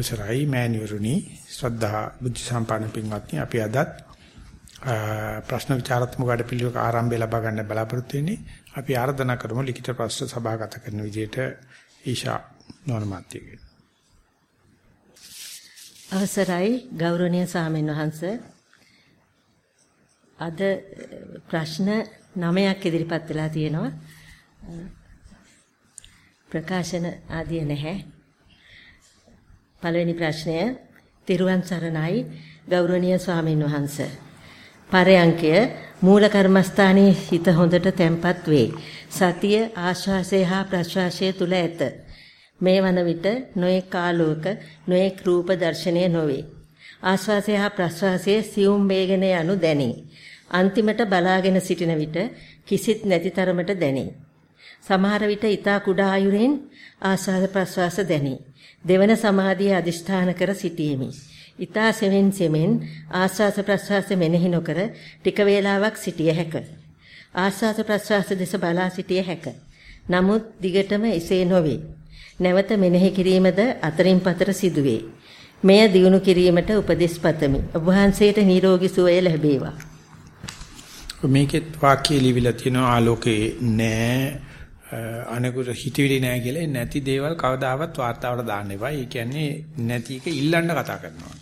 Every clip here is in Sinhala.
අවසරයි මෑණිවරුනි. ශ්‍රද්ධා බුද්ධ සම්පන්න පින්වත්නි අපි අදත් ප්‍රශ්න විචාරාත්මක වැඩපිළිවෙලක ආරම්භය ලබා ගන්න බලාපොරොත්තු වෙන්නේ. අපි ආරාධනා කරමු ලිඛිත ප්‍රශ්න සභාගත කරන විදිහට ඊෂා නෝනමාත්‍යගේ අවසරයි ගෞරවනීය සාමෙන් වහන්ස. අද ප්‍රශ්න 9ක් ඉදිරිපත් වෙලා තියෙනවා. ප්‍රකාශන ආදිය නැහැ. පළවෙනි ප්‍රශ්නය තිරුවන් සරණයි ගෞරවනීය ස්වාමින් වහන්ස. පරයන්කය මූල කර්මස්ථානයේ හිත හොඳට තැම්පත් වේ. සතිය ආශ්වාසය හා ප්‍රශ්වාසය තුල ඇත. මේ වන විට නොඑක ආලෝක නොඑක රූප දර්ශනය නොවේ. ආශ්වාසය හා ප්‍රශ්වාසය සියුම් වේගන යනු දැනේ. අන්තිමට බලාගෙන සිටින විට කිසිත් නැති තරමට දැනේ. සමහර විට ඊතා කුඩා ආයුරෙන් ආස්වාද ප්‍රස්වාස දැනේ. දෙවන සමාධිය අදිෂ්ඨාන කර සිටීමි. ඊතා සෙමෙන් සෙමෙන් ආස්වාස ප්‍රස්වාස මෙනෙහි නොකර ටික වේලාවක් සිටිය හැක. ආස්වාස ප්‍රස්වාස දෙස බලා සිටිය හැක. නමුත් දිගටම එසේ නොවේ. නැවත මෙනෙහි කිරීමද අතරින් පතර සිදුවේ. මෙය දියුණු කිරීමට උපදෙස් පතමි. ඔබ වහන්සේට නිරෝගී සුවය ලැබේවා. මේකෙත් වාක්‍යය ලිවිලා තියෙනවා ආලෝකේ නෑ අනෙකුට හිතවිලි නැහැ කියලා නැති දේවල් කවදාවත් වාර්තාවට දාන්න එපා. ඒ කියන්නේ නැති එක ඉල්ලන්න කතා කරනවා.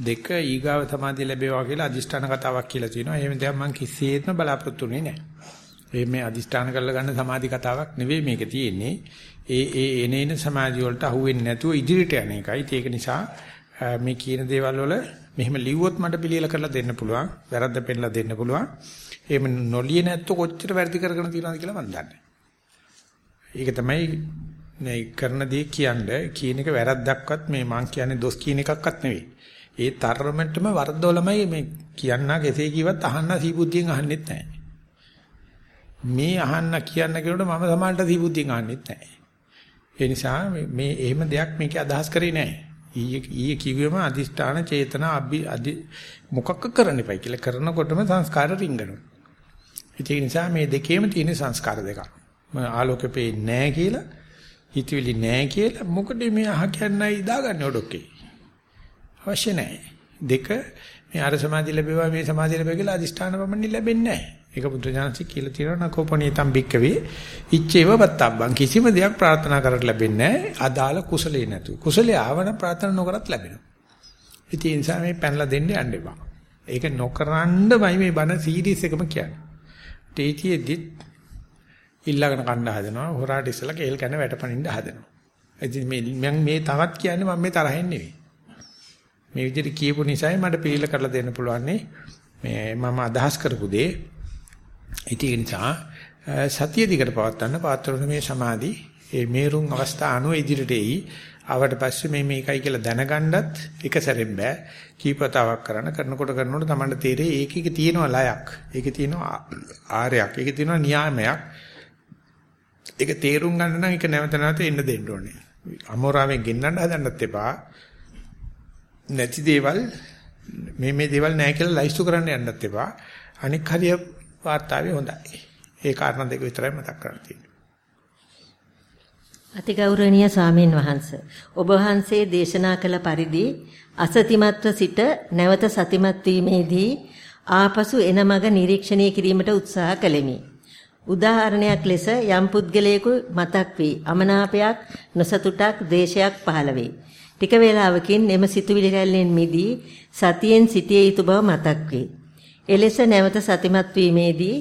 දෙක ඊගාව සමාධිය ලැබේවා කියලා අදිෂ්ඨාන කතාවක් කියලා තියෙනවා. එහෙම දැන් මම කිසිසේත්ම බලාපොරොත්තු වෙන්නේ නැහැ. මේ අදිෂ්ඨාන කරලා ගන්න සමාධි කතාවක් නෙවෙයි මේක තියෙන්නේ. ඒ ඒ එනේන සමාධිය වලට අහුවෙන්නේ නැතුව ඉදිරියට යන එකයි. ඒක නිසා මේ කියන දේවල් වල මෙහෙම ලිව්වොත් මට පිළියෙල කරලා දෙන්න පුළුවන්. වැරද්ද පෙන්නලා දෙන්න පුළුවන්. එහෙම නොලිය නැත්තු කොච්චර වැරදි කරගෙන තියනවද කියලා මම දන්නේ. ඒක තමයි මේ කරන දේ කියන්නේ කියන එක වැරද්දක්වත් මේ මං කියන්නේ දොස් කියන එකක්වත් නෙවෙයි. ඒ තරමටම වරදොලමයි මේ කියන්නා කෙසේ කිව්වත් අහන්න සීබුද්ධියෙන් අහන්නෙත් නැහැ. මේ අහන්න කියන්න කියනකොට මම සමානට සීබුද්ධියෙන් අහන්නෙත් නැහැ. ඒ නිසා මේ එහෙම දෙයක් මේකේ අදහස් කරේ නැහැ. ඊයේ ඊයේ කිව්වෙම අදිෂ්ඨාන චේතනා අභි අදි මොකක්ක කරන්න එපයි කියලා කරනකොටම සංස්කාර රිංගනවා. ඒ නිසා මේ දෙකේම තියෙන සංස්කාර දෙකක්. ආලෝකෙ පේන්නේ නැහැ කියලා හිතවිලි නැහැ කියලා මොකද මේ අහ කියන්නයි දාගන්නේ ඔඩොක්කේ? අවශ්‍ය නැහැ දෙක මේ අර සමාධිය ලැබෙවා මේ සමාධිය ලැබෙවා කියලා අදිෂ්ඨාන පමණින් ලැබෙන්නේ නැහැ ඒක බුදුජානසි කියලා තියෙනවා නකෝපණීතම් බික්කවේ ඉච්ඡේව බත්තබ්බන් කිසිම දෙයක් ප්‍රාර්ථනා කරලා ලැබෙන්නේ නැහැ අදාළ කුසලේ නැතු. කුසලේ ආවන ප්‍රාර්ථනා නොකරත් ලැබෙනවා. ඉතින් ඒ නිසා මේ පැනලා දෙන්න යන්න එපා. ඒක නොකරන්නමයි මේ බණ සීරීස් එකම කියන්නේ. ටීටියෙදිත් ඉල්ලගෙන කණ්ඩ හදනවා හොරාට ඉස්සලා කේල් කන වැටපනින්න හදනවා. ඉතින් මේ මම මේ තවත් කියන්නේ මම මේ තරහින් නෙවෙයි. මේ විදිහට කියපු නිසායි මට පිළිල කරලා දෙන්න පුළුවන් මේ මම අදහස් කරපු දේ. ඉතින් ඒ නිසා සතිය දිකට පවත්වන්න පාත්‍රන මේ සමාධි ඒ මේරුන් අවස්ථා අනුව ඉදිරියට එයි. ආවට පස්සේ මේ මේකයි කියලා දැනගන්නත් එක සැරෙන් බෑ. කීපතාවක් කරන කරනකොට කරනකොට තමයි තේරෙන්නේ ඒකේ තියෙනවා ලයක්. ඒකේ තියෙනවා ආරයක්. ඒකේ තියෙනවා න්‍යායමයක්. ඒක තේරුම් ගන්න නම් ඒක නැවත නැවත එන්න දෙන්න ඕනේ. අමෝරාවෙන් ගෙන්නන්න හදන්නත් එපා. නැති දේවල් මේ මේ දේවල් නැහැ කියලා ලයිස්තු කරන්න යන්නත් එපා. අනික් හරිය වාර්තාවේ හොඳයි. ඒ කාරණා දෙක විතරයි මතක් කරන්න තියෙන්නේ. අතිගෞරවනීය ස්වාමීන් වහන්ස ඔබ වහන්සේ දේශනා කළ පරිදි අසතිමත්ව සිට නැවත සතිමත් වීමේදී ආපසු එන මග නිරීක්ෂණය කිරීමට උත්සාහ කළෙමි. උදාහරණයක් ලෙස යම් පුද්ගලයෙකු මතක් වී අමනාපයක් නොසතුටක් දේශයක් පහළ වේ. ටික වේලාවකින් එම සිතුවිලි රැල්ලෙන් මිදී සතියෙන් සිටිය යුතු බව මතක් වේ. එලෙස නැවත සතිමත් වීමේදී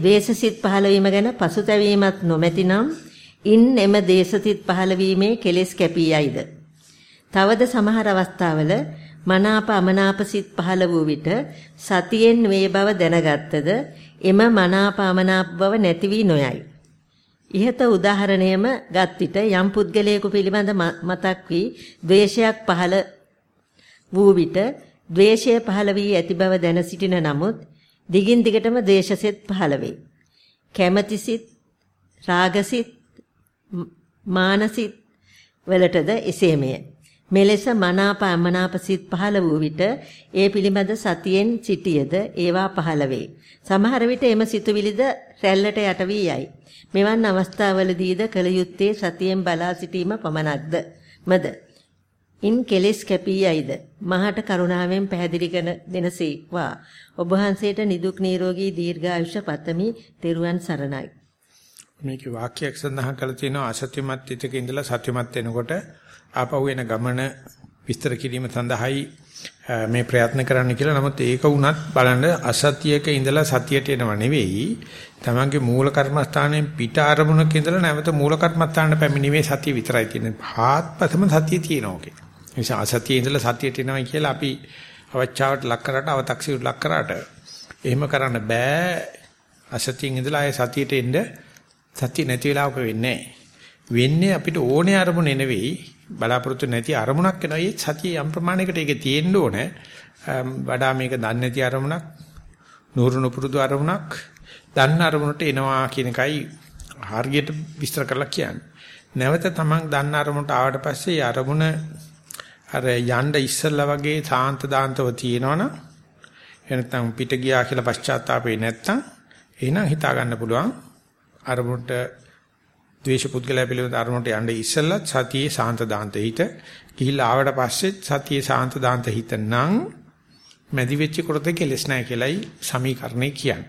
දේශසිත පහළ වීම ගැන පසුතැවීමක් නොමැතිනම් ඉන් එම දේශසිත පහළ වීමේ කෙලෙස් කැපී යයිද. තවද සමහර අවස්ථාවල මනාප අමනාප සිත් පහළ වූ විට සතියෙන් මේ බව දැනගත්තද එම මනාපමනාප බව නැති වී නොයයි. ইহත උදාහරණයම ගත් විට යම් පුද්ගලයෙකු පිළිබඳ මතක් වී ද්වේෂයක් පහළ වූ විට ද්වේෂය පහළ වී ඇති බව දැන සිටින නමුත් දිගින් දිගටම ද්වේෂසෙත් පහළ වේ. කැමැතිසිත රාගසිත මානසිත වලටද එසේමය. මෙලෙස මනාප අමනාප සිත් පහළ වූ විට ඒ පිළිබඳ සතියෙන් සිටියද ඒවා පහළ වේ. සමහර විට එම සිතුවිලිද රැල්ලට යට වී යයි. මෙවන් අවස්ථාවලදීද කල යුත්තේ සතියෙන් බලා සිටීම පමණක්ද? මද ඉන් කෙලෙස් කැපී යයිද මහට කරුණාවෙන් පැහැදිලි කර දෙනසේක්වා ඔබ වහන්සේට නිදුක් නිරෝගී දීර්ඝායුෂ පතමි තෙරුවන් සරණයි මේකේ වාක්‍යයක් සඳහන් කරලා තියෙනවා අසත්‍යමත් හිතක ඉඳලා සත්‍යමත් වෙනකොට ආපහු එන ගමන විස්තර කිරීම සඳහායි මේ ප්‍රයත්න කරන්න කියලා. නමුත් ඒක වුණත් බලන්න අසත්‍යයක ඉඳලා සතියට එනව නෙවෙයි. තමන්ගේ මූල කර්මස්ථානයෙන් පිට ආරමුණක ඉඳලා නැවත මූල කර්මස්ථානට පැමිණීමේ සතිය විතරයි තියෙන්නේ. හාත්පසම සතිය තියෙනවා ඔකේ. නිසා අසතියේ ඉඳලා සතියට එනවයි කියලා අපි අවචාවට ලක් කරාට අව탁සියට ලක් කරාට එහෙම කරන්න බෑ. අසතියෙන් ඉඳලා ආයේ සතියට එන්න සතිය නැති වෙලාවක වෙන්නේ වෙන්නේ අපිට ඕනේ අරමුණ නෙවෙයි බලාපොරොත්තු නැති අරමුණක් වෙනවා. ඒ සතිය යම් ප්‍රමාණයකට ඒකේ තියෙන්න ඕනේ. වඩා මේක දන්නේ නැති අරමුණක්, නూరుණු පුරුදු අරමුණක්, දන්න අරමුණට එනවා කියන එකයි හරියට විස්තර කරලා කියන්නේ. නැවත තමන් දන්න අරමුණට ආවට පස්සේ අරමුණ අර යන්න ඉස්සල්ලා වගේ සාන්ත දාන්තව තියෙනවනම් එනතම් පිට ගියා කියලා පශ්චාත්තාපේ නැත්තම් එහෙනම් හිතා ගන්න පුළුවන් අරමුණට ද්වේෂ පුද්ගලයා පිළිබඳ අරමුණට යන්න ඉස්සෙල්ලත් සතියේ සාන්ත දාන්ත හිත. ගිහිල්ලා ආවට පස්සෙත් සතියේ සාන්ත දාන්ත හිත නම් මැදි වෙච්ච කොටත කෙලස් නැහැ කියලයි සමීකරණේ කියන්නේ.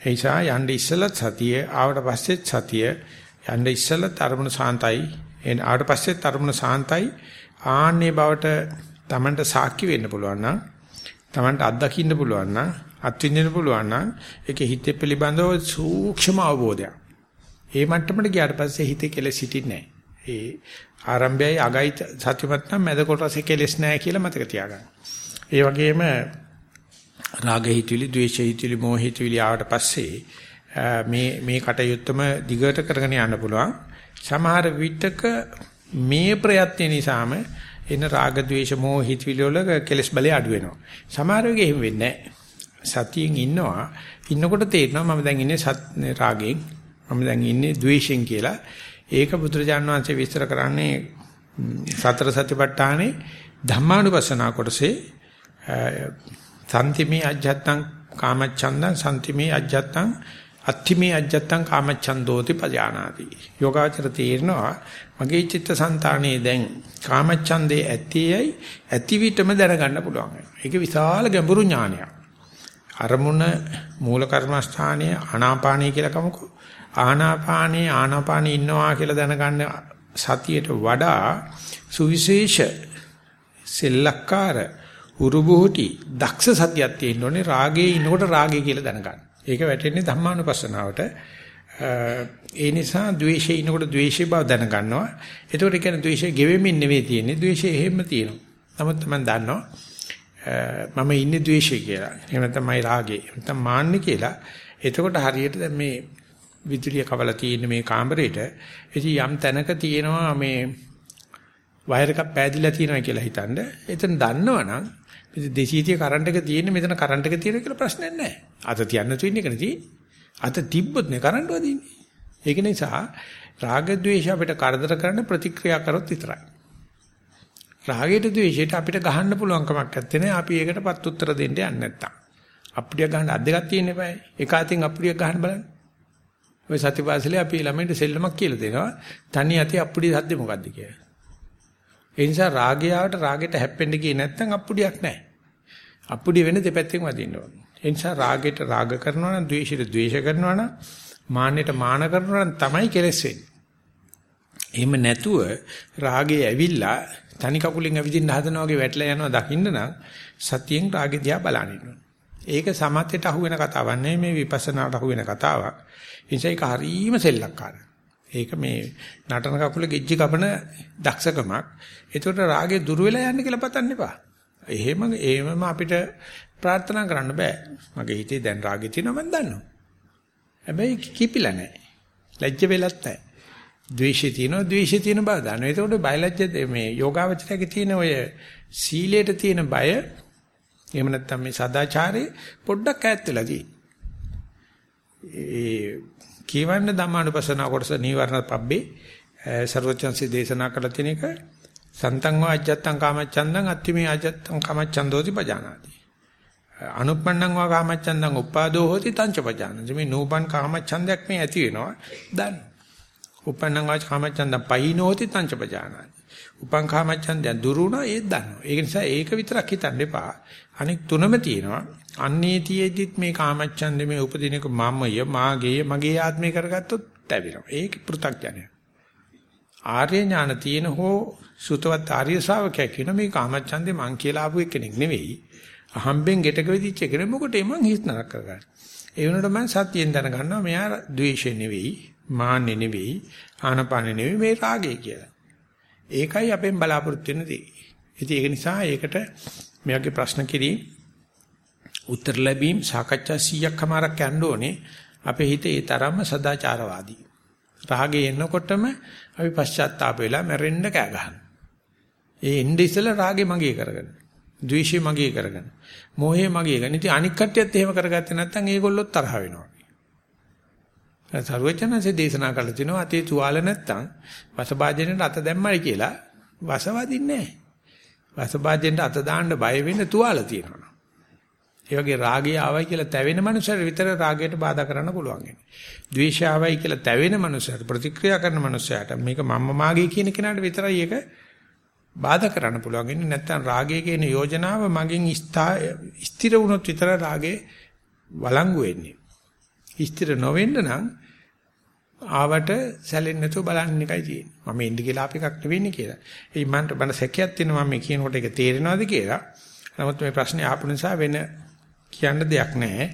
ඒ නිසා යන්න ඉස්සෙල්ලත් සතිය ආවට පස්සෙත් සතිය යන්න ඉස්සෙල්ලත් අරමුණ සාන්තයි. එන් ආවට පස්සෙත් අරමුණ සාන්තයි. ආන්නේ බවට Tamanට සාක්ෂි වෙන්න පුළුවන් නම් Tamanට අත්දකින්න පුළුවන් නම් අත්විඳින්න පුළුවන් නම් ඒකේ හිතේ පිළිබඳව සූක්ෂම අවබෝධයක් ඒ මට්ටමට ගියාට පස්සේ හිතේ කෙලෙස් හිටින්නේ නැහැ. ඒ ආරම්භයයි අගයි සත්‍යමත් නම් මැද කොටසේ කෙලෙස් නැහැ කියලා මතක තියාගන්න. ඒ වගේම රාග හිතුවිලි, ද්වේෂ හිතුවිලි, මෝහ හිතුවිලි ආවට පස්සේ මේ මේ කටයුත්තම දිගට කරගෙන යන්න පුළුවන්. සමහර විටක මේ ප්‍රයත්න නිසාම එන රාග ද්වේෂ මෝහ හිතවිලි වල කෙලස් බලය අඩු වෙනවා. සමහර වෙලෙ එහෙම වෙන්නේ නැහැ. සතියෙන් ඉන්නවා. ඉන්නකොට තේරෙනවා මම දැන් ඉන්නේ රාගයෙන් මම දැන් ඉන්නේ ද්වේෂෙන් කියලා. ඒක බුදුරජාණන් වහන්සේ විස්තර කරන්නේ සතර සතිපට්ඨානේ ධම්මානුපස්සනා කොටසේ සම්තිමේ අජ්ජත්තං කාමච්ඡන්දං සම්තිමේ අජ්ජත්තං අත්තිමේ අජ්ජත්තං කාමච්ඡන්දෝති පජානාති. යෝගාචර තීරණවා මගේ චිත්තසංතානයේ දැන් කාමච්ඡන්දේ ඇතියයි ඇති විටම දැනගන්න පුළුවන්. ඒක විශාල ගැඹුරු ඥානයක්. අරමුණ මූල කර්මස්ථානයේ ආනාපානයි කියලා කමකෝ. ආනාපානේ ආනාපානේ ඉන්නවා කියලා දැනගන්න සතියට වඩා සුවිශේෂ සෙල්ලක්කාර උරුබුහුටි දක්ෂ සතියක් තියෙන්න ඕනේ රාගයේ ඉන්නකොට රාගය කියලා දැනගන්න. ඒක වැටෙන්නේ ධම්මානුපස්සනාවට. ඒ නිසා ද්වේෂයේ ඉන්නකොට ද්වේෂේ බව දැනගන්නවා. ඒතකොට කියන්නේ ද්වේෂය ගෙවෙමින් නෙවෙයි තියෙන්නේ. ද්වේෂය එහෙම තියෙනවා. නමුත් මම දන්නවා මම ඉන්නේ ද්වේෂය කියලා. එහෙම නැත්නම් මයි රාගේ. නැත්නම් මාන්නේ කියලා. එතකොට හරියට දැන් මේ විදුලිය කවලා තියෙන මේ කාමරේට ඉතින් යම් තැනක තියෙනවා මේ වයර් එකක් පෑදිලා තියෙනවා කියලා හිතනද එතන දන්නවනම් ඉතින් 230 කරන්ට් එක තියෙන මෙතන කරන්ට් එක තියෙන කියලා ප්‍රශ්නයක් නැහැ. අත තියන්න තියෙන එක නෙදී. අත තිබ්බොත් නේ කරන්ට් වදින්නේ. ඒක නිසා රාග ద్వේෂ අපිට කරදර කරන ප්‍රතික්‍රියා කරොත් විතරයි. රාගයට ද්වේෂයට අපිට ගහන්න පුළුවන් කමක් නැත්තේ අපි ඒකටපත් උත්තර දෙන්න යන්නේ නැත්තම්. අප්පුඩියක් ගහන්න අත් දෙකක් තියෙන්න eBay. එක අතින් අප්පුඩියක් ගහන්න බලන්න. ඔය සතිපාසලේ අපි ළමයින්ට සෙල්ලමක් කියලා දෙනවා. තනි අතේ අප්පුඩි සද්ද මොකද්ද කියලා. ඒ නිසා රාගයාවට රාගෙට හැප්පෙන්න ගියේ නැත්නම් අප්පුඩියක් නැහැ. අප්පුඩි වෙන දෙපැත්තෙන් වදින්න ඕනේ. ඒ නිසා රාගෙට රාග කරනවා නම් ද්වේෂෙට ද්වේෂ කරනවා නම් මාන්නෙට මාන කරනවා නම් තමයි කෙලස් වෙන්නේ. එහෙම නැතුව රාගේ ඇවිල්ලා තනි කකුලෙන් ඇවිදින්න හදනවා වගේ වැටලා යනවා දකින්න නම් සතියෙන් රාගෙ දිහා බලන්න ඕනේ. ඒක සමතේට අහු වෙන කතාවක් නෙමෙයි මේ විපස්සනාට අහු වෙන කතාවක්. නිසා ඒක හරීම සෙල්ලක්කාරයි. ඒක මේ නටන කකුල ගෙජ්ජි කපන දක්ෂකමක්. ඒකට රාගේ දුර වෙලා යන්න කියලා පතන්න එපා. එහෙම එහෙමම අපිට ප්‍රාර්ථනා කරන්න බෑ. මගේ හිතේ දැන් රාගේ තියෙනවා මම දන්නවා. හැබැයි කිපිලා නැහැ. ලැජ්ජ වෙලත් නැහැ. ද්වේෂය තියෙනවා ද්වේෂය තියෙන බව දන්නවා. ඒකට බයලජ්‍ය මේ යෝගාවචරයේ තියෙන ඔය සීලයට තියෙන බය එහෙම නැත්නම් මේ සදාචාරේ පොඩ්ඩක් ඈත් වෙලා තියෙනවා. ඒ කියවන්න ධම්මානුපස්සන කොටස නීවරණ පබ්බේ ਸਰවචන්සි දේශනා කළ තියෙන එක සන්තං වා අජත්තං කාමච්ඡන්දං අත්තිමේ අජත්තං කාමච්ඡන්දෝති පජානාති අනුප්පන්නං වා කාමච්ඡන්දං උපාදෝ හෝති තංච පජානාති මේ නූපන් කාමච්ඡන්දයක් මේ ඇති වෙනවා දන්න උප්පන්නං වා කාමච්ඡන්දං පහිනෝති තංච පජානාති උපං කාමච්ඡන්දය දුරුණා ඒත් දන්නවා. ඒක නිසා ඒක විතරක් හිතන්න එපා. අනික තුනම තියෙනවා. අන්නේ තියේදිත් මේ කාමච්ඡන්දේ මේ උපදිනක මමය, මාගේ, මගේ ආත්මය කරගත්තොත් තැවෙනවා. ඒක පෘථග්ජනය. ආර්ය ඥාන තියෙන හෝ සුතවත් ආර්ය ශ්‍රාවකයා කියන මේ කාමච්ඡන්දේ මං කියලා ආපු කෙනෙක් නෙවෙයි. අහම්බෙන් ගෙටක වෙදිච්ච කෙනෙක් මොකටද මං හිත නරක කරගන්නේ. ඒ වෙනකොට මම සතියෙන් දැනගන්නවා මෙයා ද්වේෂය නෙවෙයි, මාන්නේ නෙවෙයි, ආනපාන නෙවෙයි මේ රාගය කියලා. ඒකයි අපෙන් බලාපොරොත්තු වෙන දේ. ඉතින් ඒක නිසා ඒකට මෙයාගේ ප්‍රශ්න කිරීම උත්තර ලැබීම සාකච්ඡා 100ක් කමාරක් යන්න ඕනේ. අපේ හිතේ ඒ තරම්ම සදාචාරවාදී. රාගය එනකොටම අපි පශ්චාත්තාප වෙලා මැරෙන්න කෑ ගහනවා. ඒ එnde ඉස්සලා රාගේ මගේ කරගන්න. ද්වේෂය මගේ කරගන්න. මෝහය මගේ කරගන්න. ඉතින් අනික් කට්ටියත් එහෙම කරගත්තේ නැත්නම් ඒගොල්ලොත් තරහ වෙනවා. සරුවචනanse දේශනා කළ තිනවා අතේ තුවාල නැත්තම් වසභාජනෙට අත දැම්මයි කියලා වසවදින්නේ නැහැ. වසභාජනෙට අත දාන්න බය වෙන්න තුවාල තියෙනවා. ඒ වගේ රාගය ආවයි කියලා තැවෙන මනුස්සයර විතර රාගයට බාධා කරන්න පුළුවන්. ද්වේෂය ආවයි කියලා තැවෙන මනුස්සයර ප්‍රතික්‍රියා කරන මනුස්සයාට මේක මම්ම මාගේ කියන කෙනාට විතරයි ඒක බාධා කරන්න පුළුවන්. ඉන්නේ නැත්තම් රාගය කියන යෝජනාව මගෙන් ස්ථිර වුණොත් විතර රාගේ වළංගු වෙන්නේ. ස්ථිර නොවෙන්න නම් ආවට සැලෙන්නේ නැතුව බලන්න එකයි තියෙන්නේ. මම එන්න කියලා අප එකක් නෙවෙන්නේ කියලා. ඒ මන්ට බන සැකයක් තියෙනවා මම මේ කියනකොට ඒක තේරෙනවද කියලා. නමුත් මේ ප්‍රශ්නේ ආපු නිසා වෙන කියන්න දෙයක් නැහැ.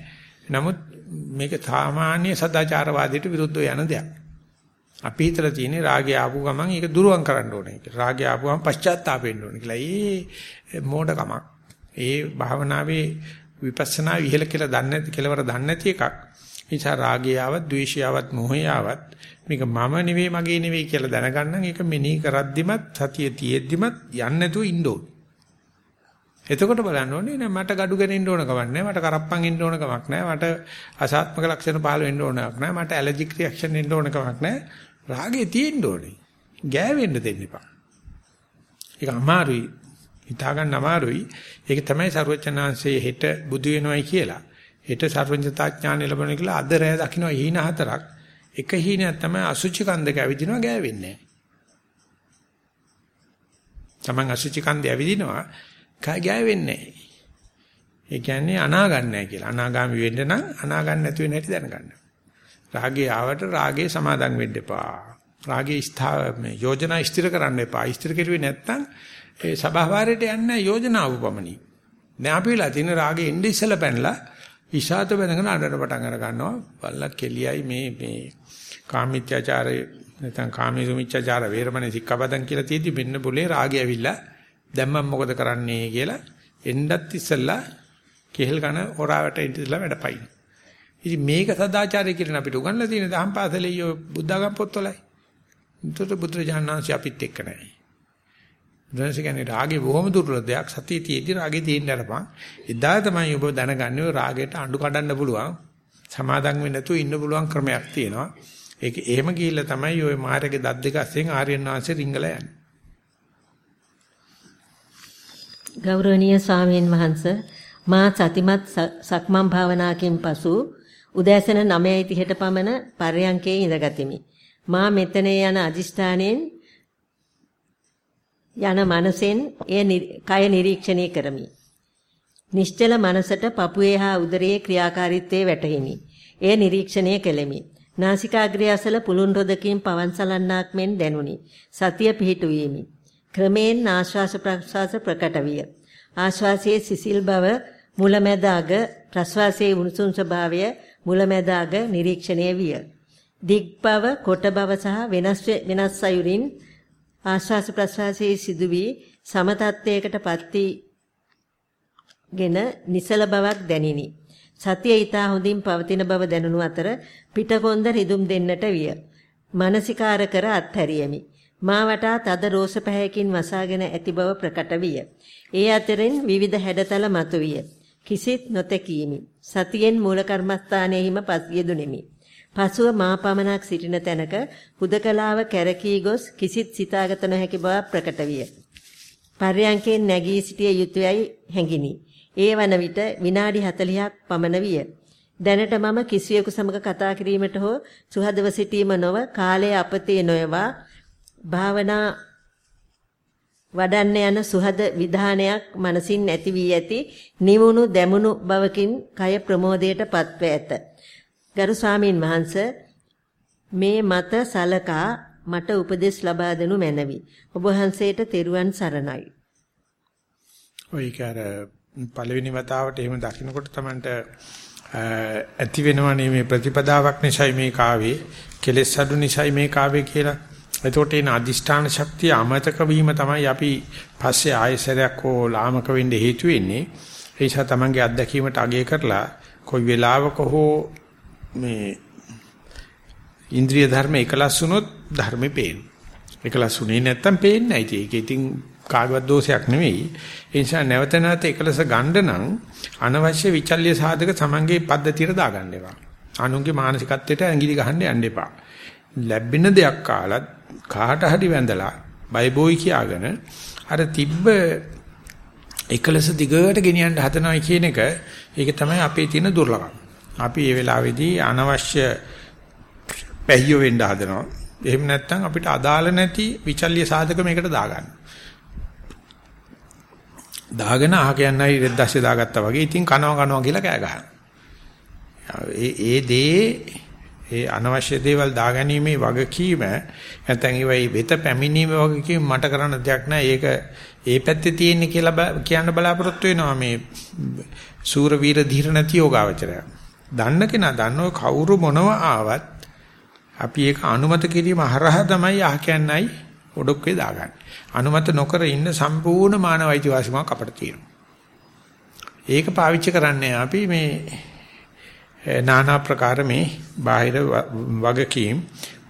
නමුත් මේක සාමාන්‍ය සදාචාරවාදයට විරුද්ධව යන දෙයක්. අපි හිතලා තියෙන්නේ රාගය ආපු ගමන් ඒක දුරුවන් කරන්න ඕනේ කියලා. රාගය ආපු ගමන් පශ්චාත්තාප වෙන්න ඕනේ කියලා. ඒ මෝඩකමක්. ඒ භාවනාවේ විපස්සනා විහෙල කියලා දන්නේ නැති කෙලවර දන්නේ නැති එකක්. නිසා රාගය ආවත්, ද්වේෂය ආවත්, මොහය ආවත් මේක මම නෙවෙයි මගේ නෙවෙයි කියලා දැනගන්න ඒක මෙනෙහි කරද්දිමත් සතිය තියෙද්දිමත් යන්නේ නැතුව ඉන්න ඕනේ. එතකොට බලන්න ඕනේ නෑ මට gadu ගෙනින්න ඕන කමක් නෑ මට කරප්පන් ඉන්න ඕන කමක් නෑ මට අසාත්මක ලක්ෂණ පහළ වෙන්න ඕන කමක් නෑ මට ඇලර්ජික් රියැක්ෂන් එන්න ඕන කමක් නෑ. රාගේ තියෙන්න ඕනේ. ගෑවෙන්න දෙන්න එපා. ඒක අමාරුයි. හිතා ගන්න අමාරුයි. ඒක තමයි ਸਰවචනාංශයේ හෙට බුදු වෙනවයි කියලා. හෙට සර්වඥතා ඥාන ලැබෙන කියලා අද රෑ දකින්න හීන හතරක් එක හීනයක් තමයි අසුචි කන්දක ඇවිදිනවා ගෑවෙන්නේ නැහැ. Taman අසුචි කන්දේ ඇවිදිනවා කය ගෑවෙන්නේ නැහැ. ඒ කියන්නේ අනාගන්නේ නැහැ කියලා. අනාගාමි වෙන්න නම් අනාගන්න නැති වෙන හැටි දැනගන්න. රාගේ ආවට රාගේ සමාදන් වෙන්න එපා. රාගේ ස්ථා මේ යෝජනා ස්ථිර කරන්න එපා. ස්ථිර කෙරුවේ නැත්නම් ඒ සභාවාරයට යන්න යෝජනාව පමණි. දැන් අපි වෙලා තියෙන රාගේ එන්නේ ඉස්සලා පැනලා ඉෂාත බඳගෙන අඬන පටන් අර ගන්නවා. බල්ලා කෙලියයි මේ මේ කාමීත්‍යාචාරය නැත්නම් කාමීසු මිච්ඡාචාර වේරමණේ සික්කපදන් කියලා තියෙදි මෙන්න બોලේ රාගය ඇවිල්ලා දැන් මම මොකද කරන්නේ කියලා එන්නත් ඉස්සෙල්ලා කෙහෙල් කන හොරාවට ඉඳලා වැඩපයින්. ඉතින් මේක සදාචාරය කියලා අපිට උගන්ලා තියෙන දහම් පාසලේ යෝ බුද්ධඝම පොත්වලයි. උන්ට බුදුරජාණන්සේ අපිත් එක්ක නැහැ. බුදුන්සේ කියන්නේ රාගේ බොහොම දුර්වල දෙයක් සතිය තියෙද්දි රාගේ තියෙන්න අරපන්. එදා තමයි ඔබ දැනගන්නේ ඔය රාගයට අඬු කඩන්න පුළුවන්. සමාදම් වෙන්න නැතුව ඉන්න පුළුවන් ක්‍රමයක් තියෙනවා. ඒක එහෙම ගිහිල්ලා තමයි ওই මාර්ගයේ දත් දෙක අස්සෙන් ආර්යයන් වහන්සේ රිංගලා යන්නේ. ගෞරවනීය ස්වාමීන් වහන්ස මා සතිමත් සක්මන් භාවනාවකින් පසු උදෑසන 9:30ට පමණ පර්යංකේ ඉඳගතිමි. මා මෙතන යන අදිෂ්ඨානයෙන් යන මනසෙන් එය කය නිරීක්ෂණය කරමි. නිශ්චල මනසට පපුවේ හා උදරයේ ක්‍රියාකාරීත්වයේ වැටහිනි. එය නිරීක්ෂණය කෙලෙමි. නාසිකාග්‍රය අසල පුළුන් රොදකින් පවන් සලන්නාක් මෙන් දැනුනි. සතිය පිහිටුවීමි. ක්‍රමයෙන් ආශ්වාස ප්‍රශ්වාස ප්‍රකට විය. ආශ්වාසයේ සිසිල් බව මුලැමැද අග ප්‍රශ්වාසයේ උණුසුම් ස්වභාවය මුලැමැද අග නිරීක්ෂණය විය. දිග් බව කොට බව සහ වෙනස් වෙනස් අයුරින් ආශ්වාස ප්‍රශ්වාසයේ සිදුවී සමතත්වයකට පත්ති ගෙන නිසල බවක් දැනිනි. සතිය ඊතා හොඳින් පවතින බව දැනුණු අතර පිටකොන්ද රිදුම් දෙන්නට විය. මානසිකාර කර අත්හැරියමි. මා වටා තද රෝස පැහැයකින් වසාගෙන ඇති බව ප්‍රකට විය. ඒ අතරින් විවිධ හැඩතල මතුවිය. කිසිත් නොතකීමි. සතියෙන් මූල කර්මස්ථානයේහිම පස්යෙදුණෙමි. පසුව මා පමණක් සිටින තැනක හුදකලාව කැරකී ගොස් කිසිත් සිතාගත නොහැකි බව ප්‍රකට විය. පර්යංකෙන් නැගී සිටිය යුතුයයි හැඟිනි. ඒ වන විට විනාඩි 40ක් පමණ විය. දැනට මම කිසියෙකු සමග කතා කිරීමට හෝ සුහදව සිටීම නොව කාලය අපතේ නොයවා භාවනා වඩන්න යන සුහද විධානයක් මනසින් ඇති වී ඇති නිමුණු දැමුණු බවකින් කය ප්‍රමෝදයට පත්ව ඇත. ගරු ස්වාමින් වහන්සේ මේ මත සලකා මට උපදෙස් ලබා දෙනු මැනවි. ඔබ වහන්සේට තෙරුවන් සරණයි. ඔය කාර පළවෙනි වතාවට එහෙම දකින්නකොට Tamanට ඇති වෙනවනේ මේ ප්‍රතිපදාවක් නිසායි මේ කාවේ කෙලෙස් අඩු නිසායි මේ කාවේ කියලා. එතකොට එන අදිෂ්ඨාන ශක්තිය අමතක වීම තමයි අපි පස්සේ ආයසරයක් හෝ ලාමක වෙන්න හේතු වෙන්නේ. ඒ නිසා Tamanගේ අත්දැකීමට අගය කරලා කොයි වෙලාවක හෝ මේ ඉන්ද්‍රිය ධර්ම එකලස් වුණොත් ධර්මේ පේනවා. එකලස් වුණේ නැත්තම් පේන්නේ නැහැ. ඒක ඉතින් කාගවත් දෝෂයක් නෙවෙයි. ඒ නිසා නැවත නැවත එකලස ගන්න නම් අනවශ්‍ය විචල්්‍ය සාධක තමන්ගේ පද්ධතියට දාගන්න එපා. අනුන්ගේ මානසිකත්වයට ඇඟිලි ගහන්න යන්න එපා. ලැබෙන දෙයක් කාලත් කාට හරි වැඳලා බයිබෝයි කියාගෙන අර තිබ්බ එකලස දිගට ගෙනියන්න හදනවා කියන එක ඒක තමයි අපේ තියෙන දුර්ලභම. අපි මේ වෙලාවේදී අනවශ්‍ය පැහිය වෙන්න හදනවා. එහෙම නැත්නම් අපිට අදාළ නැති විචල්්‍ය සාධක මේකට දාගන්න. දාගෙන අහ කියන්නයි රෙද්දස්සේ දාගත්තා වගේ ඉතින් කනවා කනවා කියලා කෑ ගහනවා. ඒ ඒ දේ ඒ අනවශ්‍ය දේවල් දාගැනීමේ වගකීම නැත්නම් ඒවයි වෙත පැමිණීමේ වගකීම මට කරන්න දෙයක් නැහැ. ඒක ඒ පැත්තේ තියෙන්නේ කියලා කියන්න බලාපොරොත්තු වෙනවා මේ සූර වීර ධීර නැති යෝගාවචරය. දන්න කෙනා දන්නව කවුරු මොනව ආවත් අපි ඒක අනුමත කිරීම හරහා තමයි අහ කියන්නයි ඔඩොක්කේ දාගන්නේ. අනුමත නොකර ඉන්න සම්පූර්ණ මානව අයිතිවාසිකමක් අපිට තියෙනවා. ඒක පාවිච්චි කරන්නේ අපි මේ নানা ප්‍රකාර මේ බාහිර වගකීම්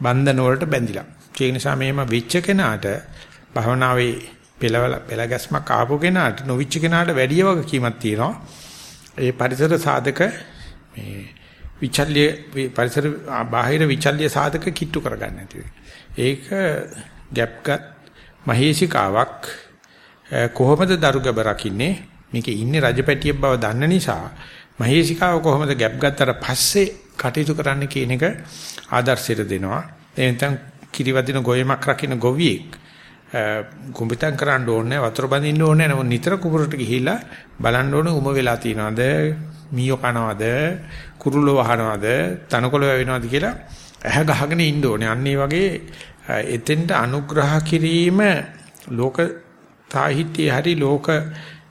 බන්ධන වලට බැඳිලා. ඒ නිසා මේම වෙච්ච කෙනාට භවනාවේ පෙළවල පෙළගැස්මක් ආපු කෙනාට නොවිච්ච කෙනාට වැඩි වගකීමක් තියෙනවා. ඒ පරිසර සාධක මේ විචල්්‍ය පරිසර බාහිර විචල්්‍ය සාධක කිට්ටු කරගන්න නැති ඒක ගැප්ගත් මහේසිකාවක් කොහොමද දරුගබ රකින්නේ? මේකේ ඉන්නේ රජපැටියෙක් බව දන්න නිසා මහේසිකාව කොහොමද ගැප් ගත්තට පස්සේ කටයුතු කරන්න කියන එක ආදර්ශයට දෙනවා. එතෙන් කිරිවදින ගොයමක් රකින්න ගොවියෙක් කුඹිතම් කරන්න ඕනේ වතුර බඳින්න ඕනේ. නමුත් නිතර කුඹරට ගිහිල්ලා බලන්න ඕනේ උම වෙලා තියනවද? මීයෝ කනවද? කුරුල්ලෝ වහනවද? තනකොළ වැවෙනවද කියලා ඇහ ගහගෙන ඉන්න ඕනේ. අන්න ඒ වගේ එතෙන්ට අනුග්‍රහ කිරීම ලෝක සාහිත්‍යයේ හරි ලෝක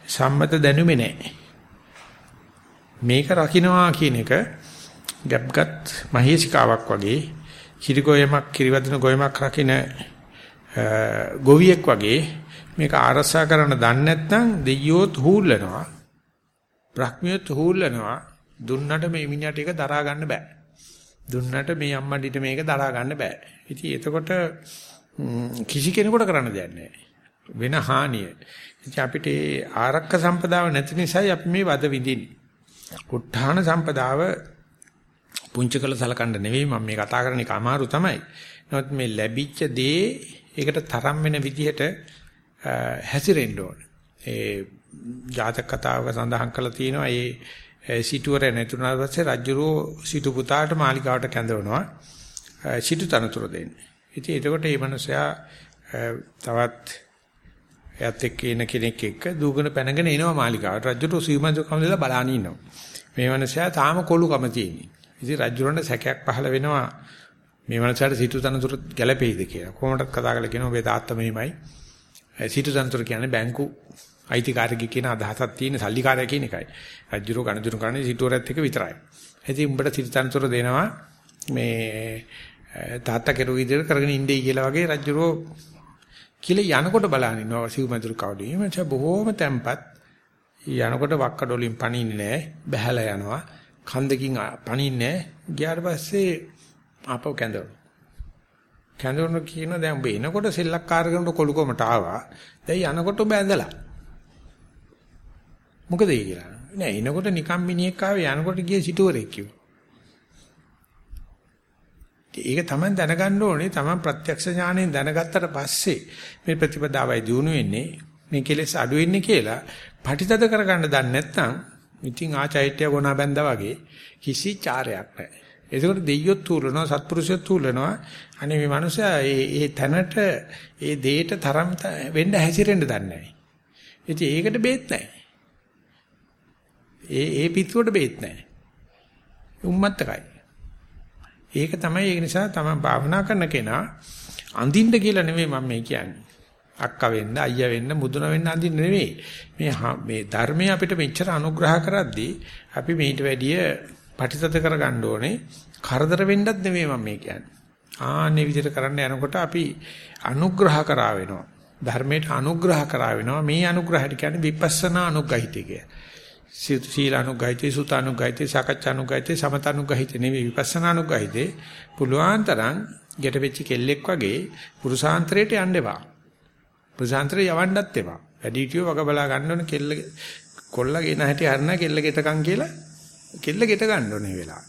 සම්මත දැනුමේ නැහැ. මේක රකින්නවා කියන එක ගැප්ගත් මහේසිකාවක් වගේ කිරිගොයමක් කිරිවදින ගොයමක් රකින්න ගොවියෙක් වගේ මේක ආරසා කරන්න දන්නේ නැත්නම් දෙයියොත් හූල්ලනවා බ්‍රහ්මියොත් හූල්ලනවා දුන්නට මේ මිනිහට ඒක දරා ගන්න බෑ දුන්නට මේ අම්මඩිට මේක දරා ගන්න බෑ ඉතින් එතකොට කිසි කෙනෙකුට කරන්න දෙයක් නැහැ. වෙන හානිය. ඉතින් අපිට ආරක්ක සම්පදාව නැති නිසායි අපි මේ වද විඳින්නේ. උත්හාන සම්පදාව පුංචි කළ සලකන්න නෙවෙයි මම මේ කතා කරන්නේ අමාරු තමයි. නමුත් මේ ලැබිච්ච දේ ඒකට තරම් වෙන විදිහට හැසිරෙන්න ඕන. ඒ ජාතක කතාවක සඳහන් කරලා තියෙනවා ඒ සිටුවර නැතුණාට පස්සේ රජුරෝ සිටු පුතාට මාලිකාවට කැඳවනවා. සිටු තනතුරු දෙන්නේ. ඉතින් එතකොට මේ මනුස්සයා තවත් එයත් එක්ක එන කෙනෙක් එක්ක දුගන පැනගෙන එනවා මාලිකාවට. රජුට සීමන්ත කමදලා බලාගෙන ඉන්නවා. මේ මනුස්සයා තාම කොළුකම තියෙන්නේ. ඉතින් රජුරන්ට සැකයක් පහළ වෙනවා. මේ මනුස්සයාට සිටු තනතුරු ගැළපෙයිද කියලා. කොහොමදත් කතා කරලා කියනවා ඔබේ තාත්තා මෙහිමයි. සිටු තනතුරු කියන්නේ බැංකු අයිතිකාරයෙක් කියන අදහසක් තියෙන සල්ලිකාරය කියන එකයි. රජුරෝ ගණදුරු කරන්නේ සිටුවරත් එක විතරයි. ඉතින් උඹට සිටු තනතුරු දෙනවා මේ තාත්තා කෙරුව විදිහට කරගෙන ඉන්නේ කියලා වගේ රජුරෝ කියලා යනකොට බලන ඉන්නවා සිව්මැදුරු කවුඩේ. එමන්ච බොහෝම තැම්පත් යනකොට වක්කඩ වලින් පණින්නේ නැහැ. බහැලා යනවා. කන්දකින් පණින්නේ නැහැ. ගියාට පස්සේ ආපහු කැඳවන. කැඳවන කියන දැන් ඔබ එනකොට සෙල්ලක්කාර කෙනෙකුට කොළුකොමට ආවා. දැන් යනකොට ඔබ ඇඳලා. මොකද ඒ කියලා. නෑ එනකොට නිකම් මිනිහෙක් ආවේ යනකොට ගියේ සිටුවරෙක් කිව්වා. ඒක තමයි දැනගන්න ඕනේ. තමයි ප්‍රත්‍යක්ෂ ඥාණයෙන් දැනගත්තට පස්සේ මේ ප්‍රතිපදාවයි දිනු වෙන්නේ. මේ කෙලෙස් අඩු වෙන්නේ කියලා පටිතද කරගන්න දන්නේ නැත්නම් ඉතින් ආචෛත්‍ය ගුණා බැඳා වගේ කිසි චාරයක් නැහැ. එතකොට දෙයියොත් තුලනවා සත්පුරුෂයොත් තුලනවා. අනේ මේ මනුස්සයා ඒ ඒ තැනට ඒ දෙයට තරම් වෙන්න හැසිරෙන්න දන්නේ නැහැ. ඉතින් ඒකට බේත් නැහැ. ඒ ඒ පිටුවට බේත් නැහැ. උම්මත්තකයි. ඒක තමයි ඒ නිසා තමයි භාවනා කරන කෙනා අඳින්න කියලා නෙමෙයි මම මේ කියන්නේ. අක්කා වෙන්න, අයියා වෙන්න, මුදුන වෙන්න අඳින්න නෙමෙයි. මේ මේ ධර්මයේ අපිට මෙච්චර අනුග්‍රහ කරද්දී අපි මේට වැඩිය පටිසත කරගන්න ඕනේ. කරදර වෙන්නත් නෙමෙයි මම මේ කියන්නේ. ආන්නේ විදිහට කරන්න යනකොට අපි අනුග්‍රහ කරා වෙනවා. ධර්මයට අනුග්‍රහ කරා වෙනවා. මේ අනුග්‍රහයට කියන්නේ විපස්සනා අනුග්‍රහිතය කියලා. සීලානුගහිතේ සුතානුගහිතේ සාකච්ඡානුගහිතේ සමතනුගහිතේ නෙවෙයි විපස්සනානුගහිතේ පුළුවන් තරම් ගැට වෙච්ච කෙල්ලෙක් වගේ පුරුෂාන්තරයට යන්න එපා. පුරුෂාන්තරය යවන්නත් එපා. වැඩිහිටියෝ වග බලා ගන්න ඕනේ කෙල්ල කොල්ලගේ නැහැටි හරන කෙල්ල ගෙටකම් කියලා කෙල්ල ගෙට ගන්න ඕනේ වෙලාව.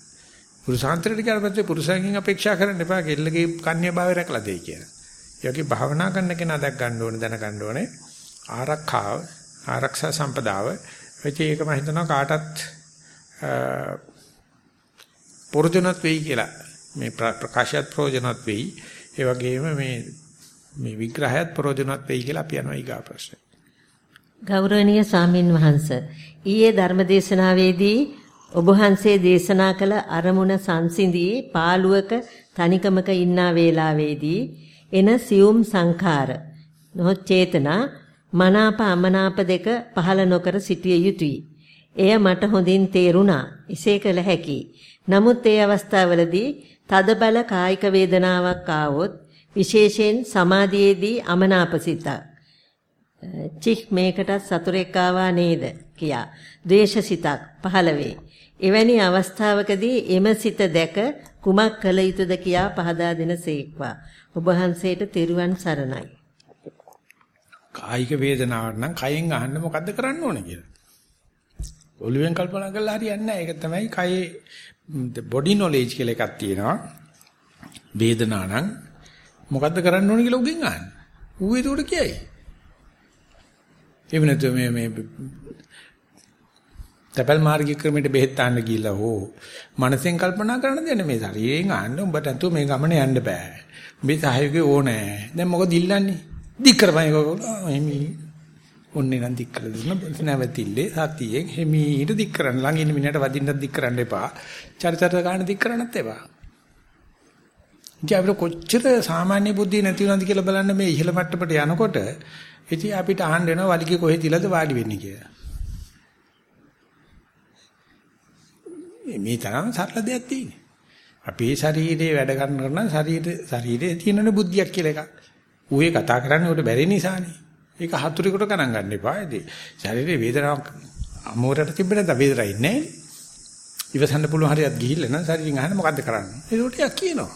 පුරුෂාන්තරයට ගියාට පස්සේ පුරුෂයන්ගෙන් අපේක්ෂා කරන්න එපා කෙල්ලගේ කන්‍ය භාවය රැකලා දෙයි කියලා. යෝගී භාවනා කරන කෙනා දැක් ගන්න ඕනේ දැන ගන්න ඕනේ ආරක්ෂාව ආරක්ෂා සම්පදාව ඒක මම හිතනවා කාටත් ප්‍රයෝජනවත් වෙයි කියලා. මේ ප්‍රකාශයත් ප්‍රයෝජනවත් වෙයි. ඒ වගේම මේ මේ විග්‍රහයත් ප්‍රයෝජනවත් වෙයි කියලා අපි යනවා ඊගා ප්‍රශ්නේ. ගෞරවනීය සාමින් වහන්ස ඊයේ ධර්මදේශනාවේදී ඔබ වහන්සේ දේශනා කළ අරමුණ සංසිඳී පාළුවක තනිකමක ඉන්නා වේලාවේදී එන සියුම් සංඛාර නොචේතනා මනාප අමනාප දෙක පහළ නොකර සිටිය යුතුය. එය මට හොඳින් තේරුණා. එසේ කළ හැකියි. නමුත් ඒ අවස්ථාවලදී තදබල කායික වේදනාවක් ආවොත් විශේෂයෙන් සමාධියේදී අමනාප සිතක්. චික් මේකට සතුරෙක් ආවා නේද කියා ද්වේෂ සිතක් පහළ වේ. එවැනි අවස්ථාවකදී එම සිත දැක කුමක් කළ යුතුද කියා පහදා දෙන සේක්වා. ඔබ වහන්සේට තෙරුවන් සරණයි. කායික වේදනාවක් නම් කයෙන් අහන්න මොකද්ද කරන්න ඕනේ කියලා. ඔළුවෙන් කල්පනා කරලා හරියන්නේ නැහැ. ඒක තමයි කයේ බොඩි නොලෙජ් කියලා එකක් තියෙනවා. වේදනා නම් මොකද්ද කරන්න ඕනේ කියලා උගෙන් අහන්න. ඌ ඒකට කියයි. එහෙම නැත්නම් මේ මේ තපල් මාර්ගික ක්‍රමයට බෙහෙත් තාන්න ගිහිල්ලා හෝ මනසෙන් කල්පනා කරන දේ නෙමෙයි ශරීරයෙන් අහන්න උඹට නැතුව මේ ගමන යන්න බෑ. මේ සහයෝගය ඕනේ. දැන් මොකද ඉල්ලන්නේ? දික් කරපන් එමි ඔන්නේ නම් දික් කරලා දුන්න නැවතිල්ලේ සතියෙන් හිමීට දික් කරන්න ළඟ ඉන්න මිනිහට වදින්නත් දික් කරන්න එපා. චරිතතර ගන්න දික් කරන්නත් එපා. ඉතින් අපිට කොච්චර සාමාන්‍ය බුද්ධිය නැති වුණාද කියලා බලන්න මේ ඉහළ මට්ටමට යනකොට ඉතින් අපිට අහන්න වෙනවා වලිගේ කොහෙ තියලාද වාඩි වෙන්නේ කියලා. මේ තරම් සරල දෙයක් තියෙන්නේ. අපේ ශරීරයේ වැඩ කරන ශරීර ශරීරයේ තියෙන බුද්ධියක් කියලා එකක්. ඌේ කතා කරන්නේ උට බැරි නිසානේ. ඒක හතුරෙකුට ගණන් ගන්න එපා. ඉතින් ශරීරේ වේදනාවක් අමෝරට තිබෙන ද වේදනයි නැහැ. ඉවසන්න පුළුවන් හරියක් ගිහිල්ලා නම් ශරීරයෙන් අහන්න මොකද්ද කරන්නේ? ඒකට යක් කියනවා.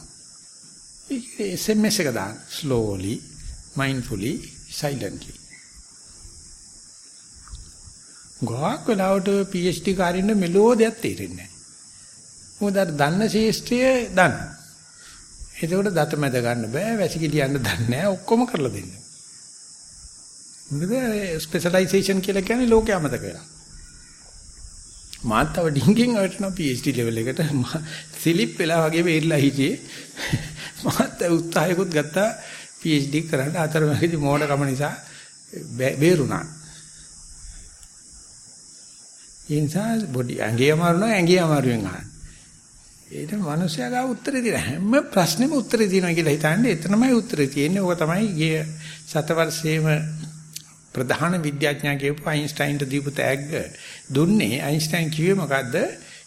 ඒක SMS එක දාන්න slowly mindfully silently. ගොඩක් වෙලාවට PhD කාරින්න මෙලෝ දෙයක් තේරෙන්නේ නැහැ. මොකද දන්න ශේෂ්ත්‍රය දන්න. එතකොට දත මැද ගන්න බෑ වැසිකිලි යන්න දන්නේ නැහැ ඔක්කොම කරලා දෙන්න. මොකද ස්පෙෂලායිසේෂන් කියලා කියන්නේ ලෝකයේ අමතක වෙලා. මාත් තව ඩිංගින් වටන PhD level එකට සිලිප් වෙලා වගේ වෙරිලා හිටියේ. මාත් උත්සාහයකුත් ගත්තා PhD කරන්න අතරමැදි මෝඩකම නිසා බේරුණා. ඒ නිසා බොඩි ඇඟේ අමාරු නෝ ඇඟේ අමාරුවෙන් අහන්න. ඒට මිනිස්සයා ගාව උත්තරේ දෙන හැම ප්‍රශ්නෙම උත්තරේ දෙනවා කියලා හිතන්නේ එතනමයි උත්තරේ තියෙන්නේ. ඕක තමයි ගිය සතවර්ෂයේම ප්‍රධාන විද්‍යාඥයා කියපු අයින්ස්ටයින්ට දීපු තෑග්ග දුන්නේ. අයින්ස්ටයින් කිව්වේ මොකද්ද?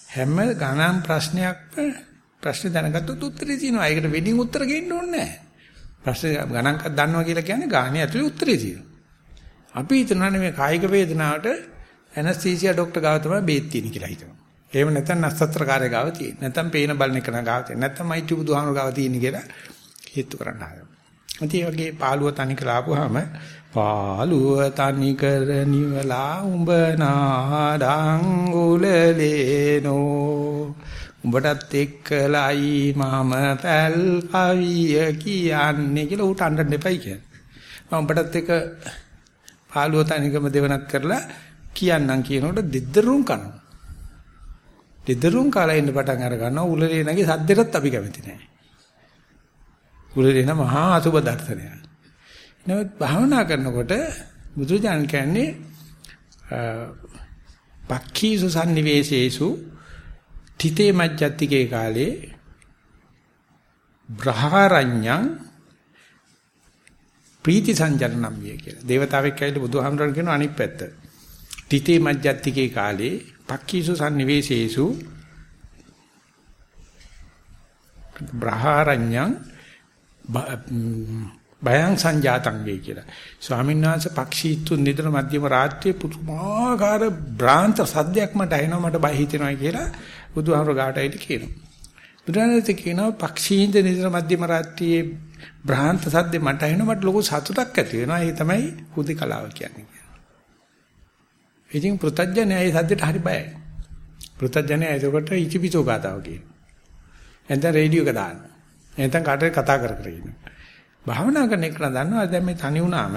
හැම ගණන් ප්‍රශ්නයක්ම ප්‍රශ්න දැනගත්තොත් උත්තරේ තියෙනවා. ඒකට වෙඩින් උත්තර ගේන්න ඕනේ නැහැ. ප්‍රශ්න ගණන්ක් දන්නවා කියලා කියන්නේ ගානේ ඇතුලේ උත්තරේ තියෙනවා. අපි හිතනවානේ මේ කායික වේදනාවට ඇනස්තීසියා ડોක්ටර් ගාව තමයි බේත් තියෙන්නේ කියලා හිතනවා. එහෙම නැත්නම් නස්සත්‍රකාරය ගාව තියෙන. නැත්නම් පේන බලන එක ගාව තියෙන. නැත්නම් මයිටි බුදුහාමුදුර ගාව තියෙන කියලා හේතු කරන්න හදනවා. ඉතින් මේ වගේ පාළුව තනි කරලා ආපුවාම පාළුව තනි කර නිවලා උඹ නාඩං උලලේනෝ උඹටත් එක්කලයි මම පැල් කවිය කියන්නේ කියලා උට අඬන්න එපයි කියන්නේ. මම උඹටත් එක්ක පාළුව තනිකම දෙවනක් කරලා කියන්නම් කියනකොට දෙද්දරුම් කනවා. දෙදරුම් කාලා ඉන්න පටන් අර ගන්නවා උලලේ නැගේ සද්දෙටත් අපි කැමති නැහැ. උලලේ නම් මහා අසුබ දර්ශනයක්. නමුත් භාවනා කරනකොට බුදුජාන කියන්නේ පක්ඛීසු sannivesesu තිතේ මජ්ජත්තිකේ කාලේ බ්‍රහාරඤ්ඤං ප්‍රීති සංජනනම් විය කියලා. දේවතාවෙක් ඇවිල්ලා බුදුහාමුදුරන් කියන අනිත් පැත්ත. තිතේ මජ්ජත්තිකේ කාලේ පක්ඛීසු sannivesesu බ්‍රහාරඤ්ඤං බයං සංජාතං වේ කියලා. ස්වාමීන් වහන්සේ පක්ෂීත්තු නිතර මධ්‍යම රාත්‍රියේ පුදුමාකාර බ්‍රාන්ත සද්දයක් මට ඇහෙනවා මට බය හිතෙනවා කියලා බුදුහාමර ගාට ඇවිත් කියනවා. බුදුහාමරට කියනවා පක්ෂීන්ද නිතර මධ්‍යම රාත්‍රියේ බ්‍රාන්ත සද්දේ මට ඇහෙනවා මට ලොකු සතුටක් ඇති වෙනවා. ඒ තමයි හුදේකලාව කියන්නේ. ඉතින් පෘතජ්ජනයා ඒ සද්දෙට හරි බයයි. පෘතජ්ජනයා එතකොට ඉචිපිචෝ ගාතාව කියනවා. එතන රේඩියෝ එක දානවා. එතන කාටද කතා කර කර ඉන්නවා. භාවනා කරන එක දන්නවා දැන් මේ තනි වුණාම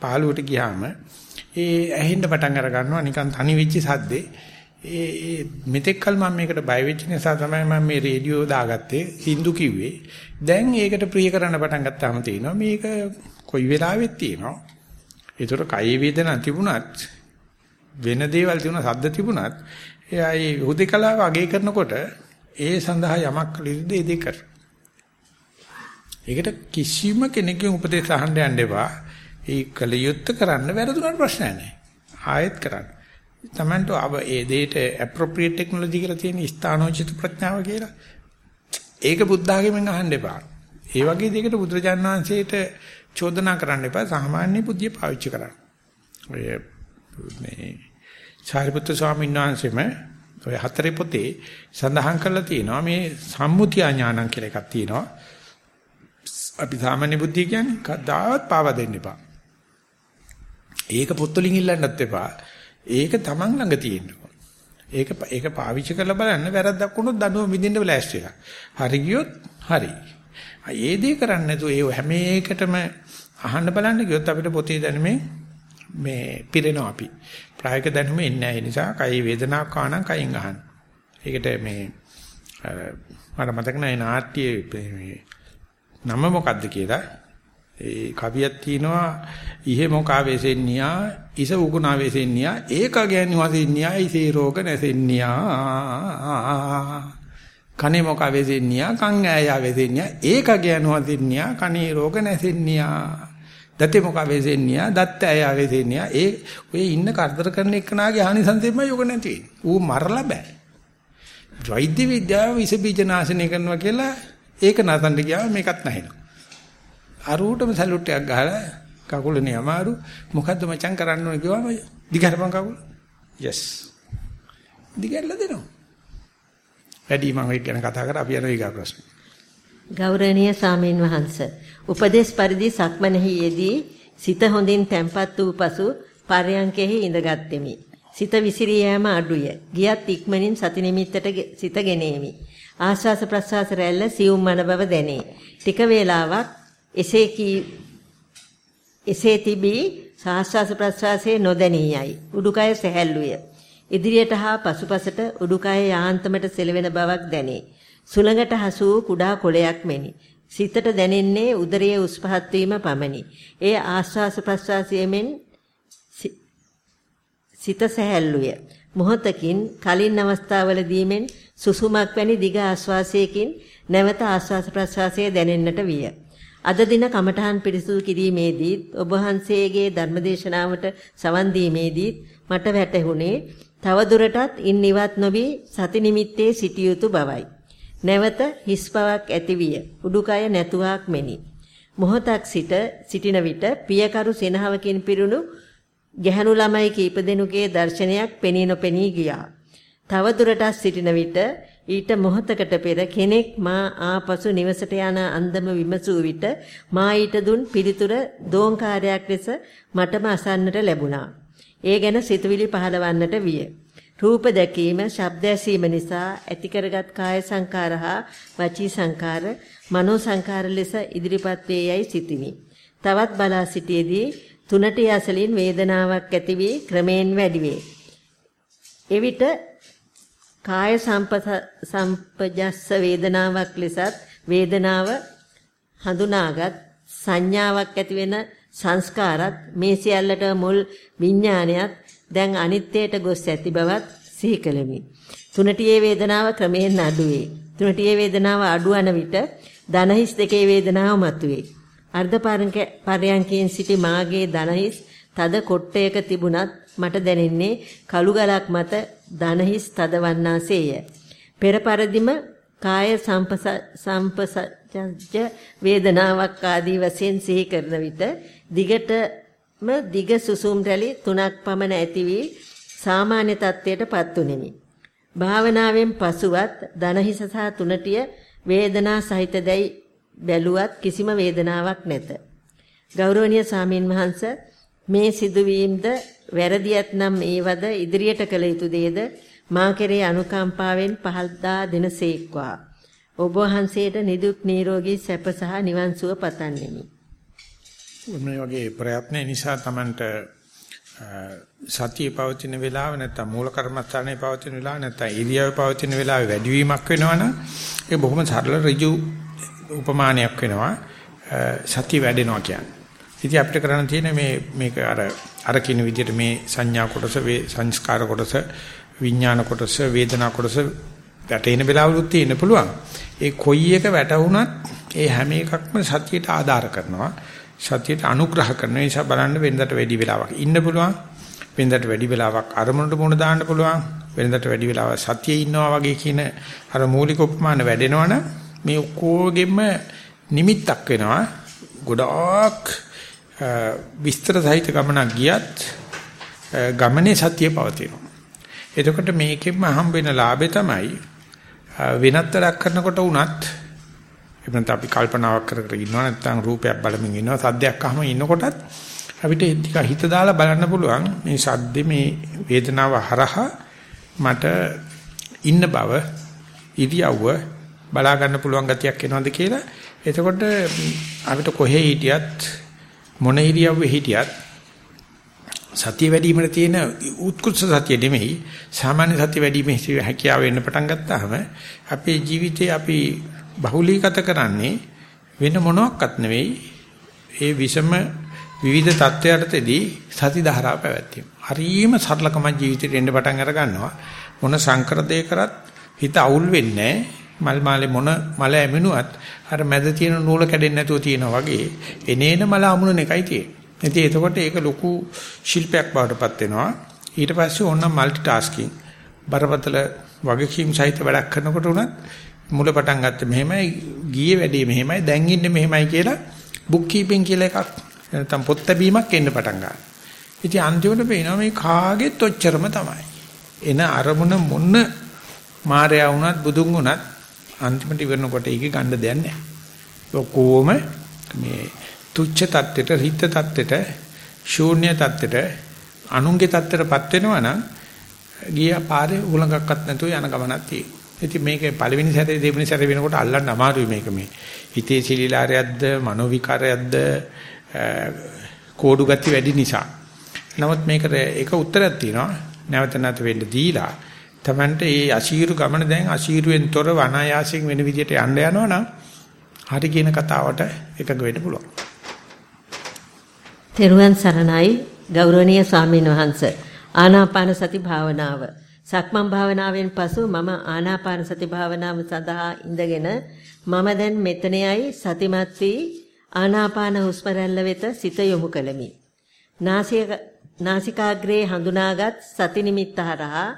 පාළුවට ගියාම ඒ ඇහෙන්න පටන් අර ගන්නවා නිකන් තනි වෙච්ච සද්දේ ඒ ඒ මෙතෙක් කල මම මේකට බය වෙච්ච නිසා තමයි මම මේ රේඩියෝ දාගත්තේ හින්දු කිව්වේ දැන් ඒකට ප්‍රිය කරන්න පටන් ගත්තාම තේනවා මේක කොයි වෙලාවෙත් තියෙනවා ඒතර කයි වේදනා තිබුණත් වෙන දේවල් තිබුණා සද්ද තිබුණත් එයා ඒ හුදේකලාව අගය කරනකොට ඒ සඳහා යමක් කළ යුතුද ඒ දෙක කරනවා ඒකට කිසිම කෙනෙකුගේ උපදේශ අහන්න යන්න එපා. ඒ කලියුත් කරන්න වැරදුනට ප්‍රශ්නයක් නැහැ. ආයෙත් කරන්න. Tamanට අව ඒ දෙයට appropriate technology කියලා තියෙන ස්ථානෝචිත ප්‍රඥාව කියලා. ඒක බුද්ධ ආගමෙන් අහන්න එපා. ඒ වගේ දෙයකට බුදුරජාණන් වහන්සේට චෝදනා කරන්න එපා. සාමාන්‍ය බුද්ධිය පාවිච්චි කරන්න. ඔය මේ සාරිපුත්‍ර ස්වාමීන් වහන්සේම ඔය හතරේ පොතේ සඳහන් කරලා තියෙනවා මේ සම්මුතිය ඥානං කියලා එකක් තියෙනවා. අපි සාමාන්‍ය බුද්ධිය කියන්නේ කවදාවත් පාව දෙන්න එපා. ඒක පොත්වලින් ඉල්ලන්නත් එපා. ඒක Taman ළඟ තියෙන්න ඒක ඒක පාවිච්චි කරලා බලන්න වැරද්දක් වුණොත් දඬුවම් විඳින්න ලෑස්ති වෙලා. හරි ගියොත් හරි. ඒ දේ කරන්නේ නැතුව ඒ හැම එකටම අහන්න බලන්න ගියොත් අපිට පොතේ දැනුමේ මේ පිරෙනවා අපි. ප්‍රායෝගික දැනුම එන්නේ නැහැ. ඒ නිසා කයි වේදනාවක් ආනං කයින් අහන්න. ඒකට මේ මට මතක නැහැ නාට්‍යයේ මේ නම මොකද්ද කියලා ඒ කවියක් තියෙනවා ඉහෙ මොකා වෙසෙන්නියා ඉස උගුණා වෙසෙන්නියා ඒක ගැනි වසෙන්නියා ඉසේ රෝග නැසෙන්නියා කනේ මොකා වෙසෙන්නියා කන් ඈයා වෙසෙන්නියා ඒක ගැනි වසෙන්නියා කනේ රෝග නැසෙන්නියා දතේ මොකා වෙසෙන්නියා දත් ඈයා වෙසෙන්නියා ඒ ඔය ඉන්න කරදර කරන එකනාගේ ආනිසංසෙමයි යෝග නැති වෙන්නේ ඌ මරලා බෑ වෛද්‍ය විද්‍යාව විස බීජ නාශනය කරනවා කියලා ඒක නතන්න ගියාම මේකත් නැහෙනවා. අරූටම සැලුට් එකක් ගහලා කකුලනේ අමාරු මොකද්ද මචං කරන්න ඕන කිව්වම දිගහරපන් කකුල. yes. දිගහැරලා දෙනවා. වැඩි මම ඒක ගැන කතා කරා අපි යන ඊගා ප්‍රශ්න. ගෞරවනීය සාමීන් වහන්ස උපදේශ පරිදි සක්මනෙහි යෙදී සිත හොඳින් තැම්පත් වූ පසු පරයන්කෙහි ඉඳගත්ෙමි. සිත විසිරී යෑම අඩුය. ගියත් ඉක්මනින් සති නිමිත්තට සිත ගෙනේමි. ආශ්වාස ප්‍රශ්වාස රැල්ල සියුම් මන බව දැනේ. ටික වේලාවක් එසේ කී එසේ තිබී ආශ්වාස ප්‍රශ්වාසයේ නොදැනී යයි. උඩුකය සැහැල්ලුය. ඉදිරියට හා පසුපසට උඩුකය යාන්තමට සෙලවෙන බවක් දැනේ. සුළඟට හසු කුඩා කොළයක් මෙනි. සිතට දැනෙන්නේ උදරයේ උස් පහත් වීම පමණි. ඒ ආශ්වාස ප්‍රශ්වාසයෙන් සිත සැහැල්ලුය. මොහොතකින් කලින් අවස්ථාවලදී මෙන් සුසුමක් වැනි දිග ආශ්වාසයකින් නැවත ආශ්වාස ප්‍රශ්වාසය දැනෙන්නට විය. අද දින කමඨහන් පිරිසුදු කිරීමේදී ඔබ වහන්සේගේ ධර්මදේශනාවට සවන් දීමේදී මට වැටහුණේ තව දුරටත් ඉන් ඉවත් නොවි සති නිමිත්තේ සිටිය යුතු බවයි. නැවත හිස් බවක් ඇතිවිය. උඩුකය නැතුවක් මෙනි. මොහොතක් සිට සිටින විට පියකරු සෙනහවකින් පිරුණු ගැහණු ළමයි කීප දෙනෙකුගේ දර්ශනයක් පෙනී නොපෙනී ගියා. තව දුරටත් සිටින විට ඊට මොහොතකට පෙර කෙනෙක් මා ආපසු නිවසට යන අන්දම විමසූ විට මා ඊට දුන් පිළිතුර දෝංකාරයක් ලෙස මටම අසන්නට ලැබුණා. ඒ ගැන සිතුවිලි පහළවන්නට විය. රූප දැකීම, ශබ්ද ඇසීම නිසා ඇති කරගත් කාය සංකාර හා වචී සංකාර, මනෝ සංකාර ලෙස ඉදිරිපත් වේ යයි සිතිමි. තවත් බලා සිටියේදී තුනට යසලින් වේදනාවක් ඇති වී ක්‍රමෙන් වැඩි වේ. එවිට කාය සම්පජස්ස වේදනාවක් ලෙසත් වේදනාව හඳුනාගත් සංඥාවක් ඇති වෙන සංස්කාරත් මේ සියල්ලට මුල් විඥානයත් දැන් අනිත්‍යයට ගොස් ඇති බවත් සිහි කළෙමි. තුනටියේ වේදනාව ක්‍රමයෙන් අඩුවේ. තුනටියේ වේදනාව අඩුවන විට දනහිස් දෙකේ වේදනාව මතුවේ. අර්ධ පරයන්කයෙන් සිටි මාගේ දනහිස් තද කොට්ටයක තිබුණත් මට දැනෙන්නේ කළු ගලක් මත දනහිස් තදවන්නාසේය. පෙර පරිදිම කාය සම්පසජ්ජ වේදනාවක් ආදී වශයෙන් සිහි කරන විට දිගටම දිග සුසුම් රැලි තුනක් පමණ ඇති වී සාමාන්‍ය තත්ත්වයටපත් උනේමි. භාවනාවෙන් පසුවත් දනහිස සහ තුනටිය වේදනා සහිතදයි බැලුවත් කිසිම වේදනාවක් නැත. ගෞරවනීය සාමීන් වහන්ස මේ සිදුවීම්ද වැරදි ඇතනම් ඒවද ඉදිරියට කළ යුතු දේද මා කෙරේ අනුකම්පාවෙන් පහදා දෙනසේක්වා. ඔබ වහන්සේට නිදුක් නිරෝගී සැප සහ නිවන් සුව පතන්නෙමි. මේ වගේ ප්‍රයත්න නිසා Tamanට සතිය පවතින වෙලාව නැත්නම් මූල කර්මස්ථානයේ පවතින වෙලාව නැත්නම් ඉරියව්වේ පවතින වෙලාවේ වැඩිවීමක් වෙනවනම් ඒ බොහොම සරල ඍජු උපමානයක් වෙනවා සතිය වැඩෙනවා කියන්නේ. ඉතින් අපිට කරන්න තියෙන මේ මේක අර අර කියන විදිහට මේ සංඥා කොටස සංස්කාර කොටස විඥාන කොටස වේදනා කොටස වැටෙන වෙලාවලුත් තියෙන්න පුළුවන්. ඒ කොයි එක වැටුණත් ඒ හැම එකක්ම සතියට ආධාර කරනවා. සතියට අනුග්‍රහ කරන නිසා බලන්න වෙනදට වැඩි වෙලාවක් ඉන්න පුළුවන්. වෙනදට වැඩි වෙලාවක් අරමුණට මුණ දාන්න පුළුවන්. වෙනදට වැඩි වෙලාවක් සතියේ ඉන්නවා වගේ කියන අර මූලික උපමාන වැඩෙනවනම් මේ ඔක්කොගෙම නිමිත්තක් වෙනවා. ගොඩාක් විස්තර සහිත ගමනක් ගියත් ගමනේ සතිය පවතිනවා. එතකොට මේකෙන්ම හම්බ වෙන ලාභේ තමයි වෙනත් වැඩක් කරනකොට වුණත් එබැවින් අපි කල්පනාවක් කර කර ඉන්නවා නැත්නම් රූපයක් බලමින් ඉන්නවා සද්දයක් අහම ඉන්නකොටත් අපිට ටික හිත දාලා බලන්න පුළුවන් මේ සද්දේ මේ වේදනාව හරහා මට ඉන්න බව ඉරියව්ව බලා ගන්න පුළුවන් ගතියක් එනවද කියලා. එතකොට අපිට කොහේ හිටියත් මොන ඉරියව්වේ හිටියත් සතිය වැඩිවීමට තියෙන උත්කෘෂ්ඨ සතිය නෙමෙයි සාමාන්‍ය සතිය වැඩිවීමේ හැකියාව වෙන්න පටන් ගත්තාම අපේ ජීවිතේ අපි බහුලීගත කරන්නේ වෙන මොනවත් නෙවෙයි ඒ විෂම විවිධ தත්වයටදී සති ධාරා පැවැත්වීම. හරීම සරලකම ජීවිතේට එන්න පටන් අර ගන්නවා. මොන සංකර දෙයක් කරත් හිත අවුල් වෙන්නේ මල් මාලේ මොන මල ඇමිනුවත් අර මැද තියෙන නූල කැඩෙන්නේ නැතුව තියෙනවා වගේ එනේන මල අමුණන එකයි තියෙන්නේ. ඉතින් එතකොට ඒක ලොකු ශිල්පයක් බවටපත් වෙනවා. ඊට පස්සේ ඕනනම් মালටි ටාස්කින් බරපතල වගකීම් සහිත වැඩක් කරනකොට උනත් මුල පටන් ගත්තේ මෙහෙමයි ගියේ වැඩේ මෙහෙමයි දැන් ඉන්නේ මෙහෙමයි කියලා බුක් කීපින් කියලා එකක් නැත්නම් පොත් තැබීමක් එන්න පටන් ගන්නවා. ඉතින් අන්තිමට පේනවා මේ කාගෙත් ඔච්චරම තමයි. එන අරමුණ මොන මායя වුණත් බුදුන් වුණත් අන්තිමට ඉවරනකොට ඒක ගන්න දෙයක් නැහැ. ඔක්කොම මේ තුච්ච தත්ත්වෙට, හිත தත්ත්වෙට, ශූන්‍ය தත්ත්වෙට, අනුන්ගේ தත්ත්වෙටපත් වෙනවා නම් ගියා පාරේ උලඟක්වත් නැතුව යන ගමනක් තියෙනවා. ඉතින් මේකේ පළවෙනි සැරේ දෙවෙනි සැරේ වෙනකොට අල්ලන්න අමාරුයි මේක මේ. හිතේ සිලිලාරයක්ද, මනෝ විකාරයක්ද, කෝඩු ගති වැඩි නිසා. නමුත් මේකට එක උත්තරයක් තියෙනවා. නැවත නැවත වෙන්න දීලා තමන්ට මේ අශීරු ගමන දැන් අශීරුවෙන් තොරව අනායාසයෙන් වෙන විදිහට යන්න යනවා නම් හරි කියන කතාවට එකඟ වෙන්න පුළුවන්. තෙරුවන් සරණයි ගෞරවනීය ස්වාමීන් වහන්ස ආනාපාන සති භාවනාව සක්මන් භාවනාවෙන් පසු මම ආනාපාන සති භාවනාව සඳහා ඉඳගෙන මම දැන් මෙතනයි සතිමත් වී ආනාපාන හුස්ම රැල්ල වෙත සිත යොමු කළමි. නාසිකාග්‍රේ හඳුනාගත් සති නිමිත්ත හරහා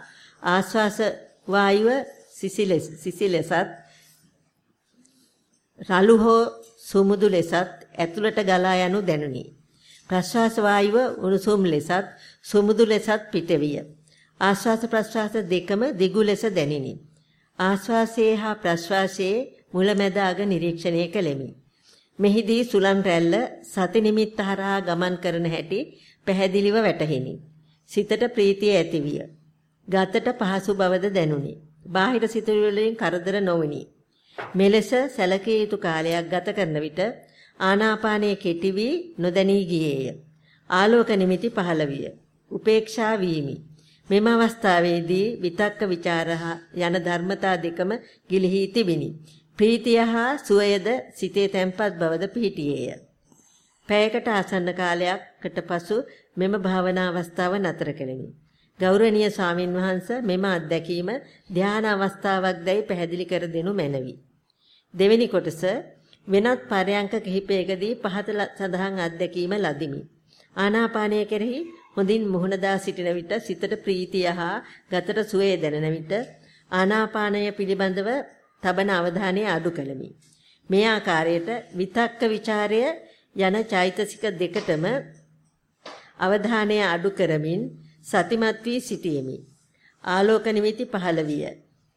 ආශ්වාස වායුව සිසිලෙස සිසිලෙසත් රළු හෝ සුමුදු ලෙසත් ඇතුළට ගලා යනු දැනුනි. ප්‍රශ්වාස වායුව උණුසුම් ලෙසත් සුමුදු ලෙසත් පිටවිය. ආශ්වාස ප්‍රශ්වාස දෙකම දිගු ලෙස දැනිනි. ආශ්වාසයේ හා ප්‍රශ්වාසයේ මුලැමැද අග නිරීක්ෂණය කළෙමි. මෙහිදී සුලන් රැල්ල සති නිමිත්ත හරහා ගමන් කරන හැටි පැහැදිලිව වැටහිනි. සිතට ප්‍රීතිය ඇතිවිය. ගතට පහසු බවද දැනුනි. බාහිර සිතුවිලි වලින් කරදර නොවිනි. මෙලෙස සැලකිය යුතු කාලයක් ගත කරන විට ආනාපානයේ කෙටි වී නොදැනී ගියේය. ආලෝක නිමිති පහළ විය. උපේක්ෂා වීමි. මෙම අවස්ථාවේදී විතක්ක ਵਿਚාර යන ධර්මතා දෙකම ගිලිහි තිබිනි. ප්‍රීතිය හා සුවයද සිතේ තැන්පත් බවද පිහිටියේය. පැයකට ආසන්න කාලයකට පසු මෙම භාවනා අවස්ථාව නතර කෙලිමි. ගෞරවනීය ස්වාමින් වහන්සේ මෙම අත්දැකීම ධානා අවස්ථාවක් දැයි පැහැදිලි කර දෙනු මැනවි. දෙවෙනි කොටස වෙනත් පරයන්ක කිහිපයකදී පහත සඳහන් අත්දැකීම ලදිමි. ආනාපානය කෙරෙහි හොඳින් මුහුණ දා සිටින විට සිතට ප්‍රීතිය හා ගතට සුවය දැනෙන විට ආනාපානය පිළිබඳව තබන අවධානය අඩු කළමි. මේ ආකාරයට විතක්ක ਵਿਚාරය යන චෛතසික දෙකටම අවධානය අඩු කරමින් සතිමත් වී සිටියෙමි. ආලෝක නිමිති පහළ විය.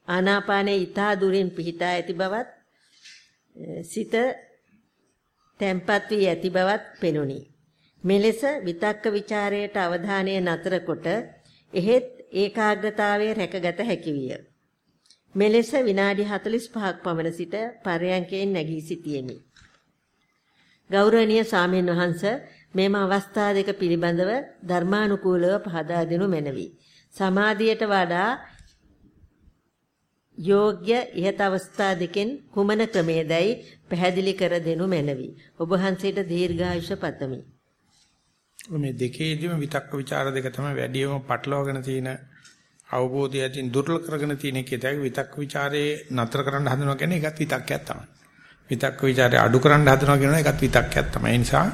ආනාපානයේ ඊතා දුරින් පිහිටා ඇති බවත් සිත තැම්පත් වී ඇති බවත් පෙනුනි. මෙලෙස විතක්ක ਵਿਚාරයට අවධානය නතර කොට එහෙත් ඒකාග්‍රතාවයේ රැකගත හැකි විය. මෙලෙස විනාඩි 45ක් පමණ සිට පරයන්කෙන් නැගී සිටියෙමි. ගෞරවනීය සාමීන් වහන්ස මෙම අවස්ථා දෙක පිළිබඳව ධර්මානුකූලව පහදා දෙනු මැනවි. සමාධියට වඩා යෝග්‍ය ඉහත අවස්ථා දෙකෙන් කුමන ක්‍රමයේදයි පැහැදිලි කර දෙනු මැනවි. ඔබ වහන්සේට දීර්ඝායුෂ පතමි. මේ දෙකේදීම විතක්ක ਵਿਚාර දෙක තමයි වැඩිම පටලවාගෙන තියෙන අවබෝධය ඇතින් දුර්වල කරගෙන තියෙන එකේ තමයි විතක්ක ਵਿਚාරේ නතර කරන්න හදනවා කියන්නේ ඒකත් විතක්කයක් තමයි. විතක්ක ਵਿਚාරේ අඩු කරන්න හදනවා කියනවා ඒකත් විතක්කයක් තමයි. ඒ නිසා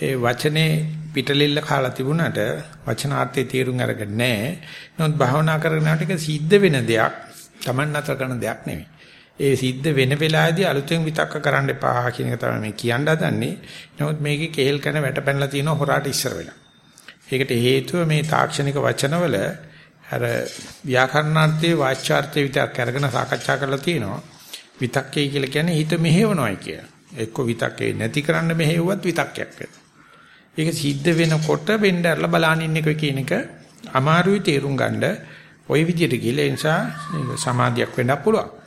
ඒ වචනේ පිටලෙල්ල කාලා තිබුණාට වචනාර්ථයේ තේරුම් අරගෙන නැහැ. නමුත් භාවනා කරගෙන යනකොට සිද්ධ වෙන දෙයක් Taman නතර කරන දෙයක් නෙවෙයි. ඒ සිද්ධ වෙන වෙලාවේදී අලුතෙන් විතක්ක කරන්න එපා කියන එක තමයි මේ කියන්න හදන්නේ. නමුත් මේකේ කේල් කන වැටපැනලා තියෙන හොරාට ඉස්සර වෙලා. ඒකට හේතුව මේ තාක්ෂණික වචනවල අර ව්‍යාකරණාර්ථයේ වාචාර්ථයේ විතක් අරගෙන සාකච්ඡා කරලා තියෙනවා. විතක්කේ කියලා කියන්නේ හිත මෙහෙවනොයි කියලා. එක්ක විතක්කේ නැති කරන්න මෙහෙවුවත් විතක්කයක් වෙනවා. ඒක සිද්ධ වෙනකොට වෙnderලා බලන ඉන්න එක කියන එක අමාරුයි තේරුම් ගන්න. ওই විදිහට ගිහලා ඒ නිසා සමාධියක් වෙන්නත් පුළුවන්.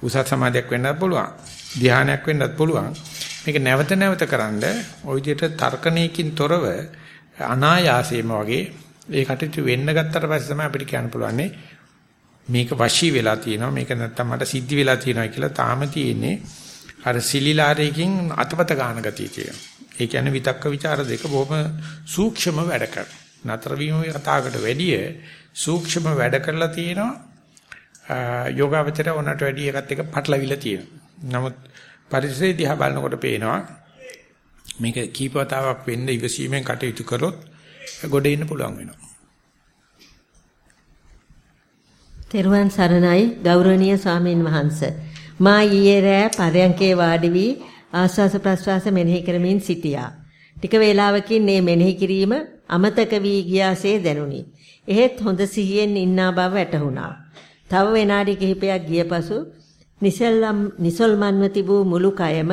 උසස් සමාධියක් වෙන්නත් පුළුවන්. ධානයක් වෙන්නත් පුළුවන්. මේක නැවත නැවත කරන්ඩ ওই විදිහට තර්කණයකින් තොරව අනායාසයෙන්ම වගේ ඒ කටයුතු වෙන්න ගත්තට පස්සේ තමයි අපිට කියන්න පුළුවන් මේක වශී වෙලා තියෙනවා මේක නැත්තම් මට සිද්ධ වෙලා තියෙනවා කියලා තාම තියෙන්නේ අර සිලිලාරයකින් අතපත ගන්න ගතිය තියෙනවා. ඒ කියන්නේ විතක්ක ਵਿਚාර දෙක බොහොම සූක්ෂම වැඩ කරනවා. නතර වීම කතාවකට වැඩිය සූක්ෂම වැඩ කරලා තියෙනවා යෝගාවචර උනට වැඩි එකත් එක පටලවිලා තියෙනවා. නමුත් පරිසරය දිහා බලනකොට පේනවා මේක කීපවතාවක් වෙන්න ඉවසීමෙන් කටයුතු කරොත් ගොඩ ඉන්න පුළුවන් වෙනවා. තෙරුවන් සරණයි ගෞරවනීය ස්වාමීන් වහන්ස. මා ඊයේ රෑ පරයන්කේ වාඩි වී ආස්වාස ප්‍රස්වාස මෙනෙහි කරමින් සිටියා. ටික වේලාවකින් මේ මෙනෙහි කිරීම අමතක වී ගියාසේ දැනුනි. එහෙත් හොඳ සිහියෙන් ඉන්නා බව වැටහුණා. තව විනාඩි කිහිපයක් ගිය පසු නිසල්ලම් නිසල්මන්ව තිබූ මුළු කයම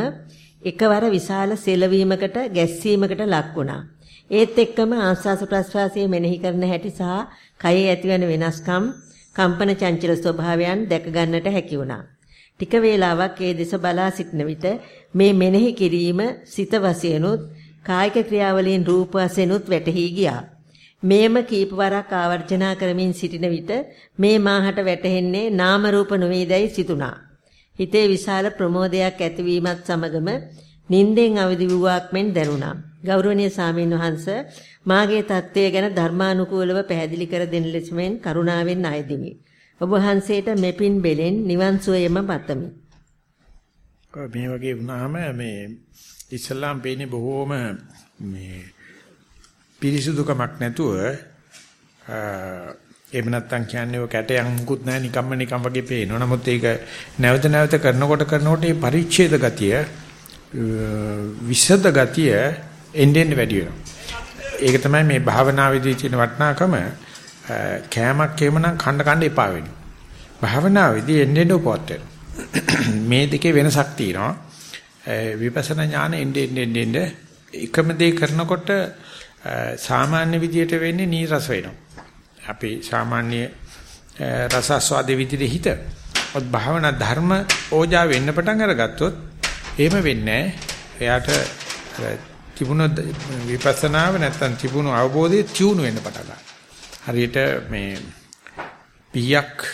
එකවර විශාල සෙලවීමකට ගැස්සීමකට ලක් වුණා. ඒත් එක්කම ආස්වාස ප්‍රස්වාසයේ මෙනෙහි කරන හැටි සහ කයේ ඇතිවන වෙනස්කම් කම්පන චංචල ස්වභාවයන් දැක ගන්නට හැකි වුණා. ටික වේලාවක් ඒ දෙස බලා සිටන විට මේ මෙනෙහි කිරීම සිත වශයෙන්ුත් කායික ක්‍රියාවලින් රූප වශයෙන්ුත් වැටහි ගියා. මේම කීප වරක් ආවර්ජනා කරමින් සිටින විට මේ මාහට වැටහෙන්නේ නාම රූප නොවේදයි සිතුණා. හිතේ විශාල ප්‍රමෝදයක් ඇතිවීමත් සමගම නින්දෙන් අවදි වූවක් මෙන් දැනුණා. ගෞරවනීය සාමීන් වහන්ස මාගේ தත්ත්වය ගැන ධර්මානුකූලව පැහැදිලි කර දෙන ලෙස මෙන් කරුණාවෙන් ආයදිමි. ඔබ වහන්සේට මෙපින් බෙලෙන් නිවන් සුවයම පතමි. මේ වගේ වුණාම මේ ඉස්ලාම් පේන්නේ බොහෝම මේ පිරිසුදුකමක් නැතුව එහෙම නැත්තම් කියන්නේ ඔය කැටයන් මුකුත් නැහැ නිකම්ම නිකම් වගේ පේනවා. නමුත් ඒක නැවත නැවත කරනකොට කරනකොට මේ පරිච්ඡේද ගතිය විසද ගතිය එන්නෙන් වැඩි වෙනවා. ඒක තමයි මේ භාවනාවේදී තියෙන වටිනාකම කෑමක් එමනම් කන්න කන්න එපා වෙනවා. භාවනාවේදී එන්නෙන් උපවත් මේ දෙකේ වෙනසක් තියෙනවා. විපස්සනා ඥාන එන්නේ එන්නේ එකම දේ කරනකොට සාමාන්‍ය විදියට වෙන්නේ නීරස වෙනවා. අපේ සාමාන්‍ය රසස්වාදේ විදිහට හිත. ඔත් භාවනා ධර්ම ඕජා වෙන්න පටන් අරගත්තොත් එහෙම වෙන්නේ එයාට තිබුණ විපස්සනාව නැත්තම් තිබුණ අවබෝධය තියුණු වෙන්න පටන් හරියට මේ පියක්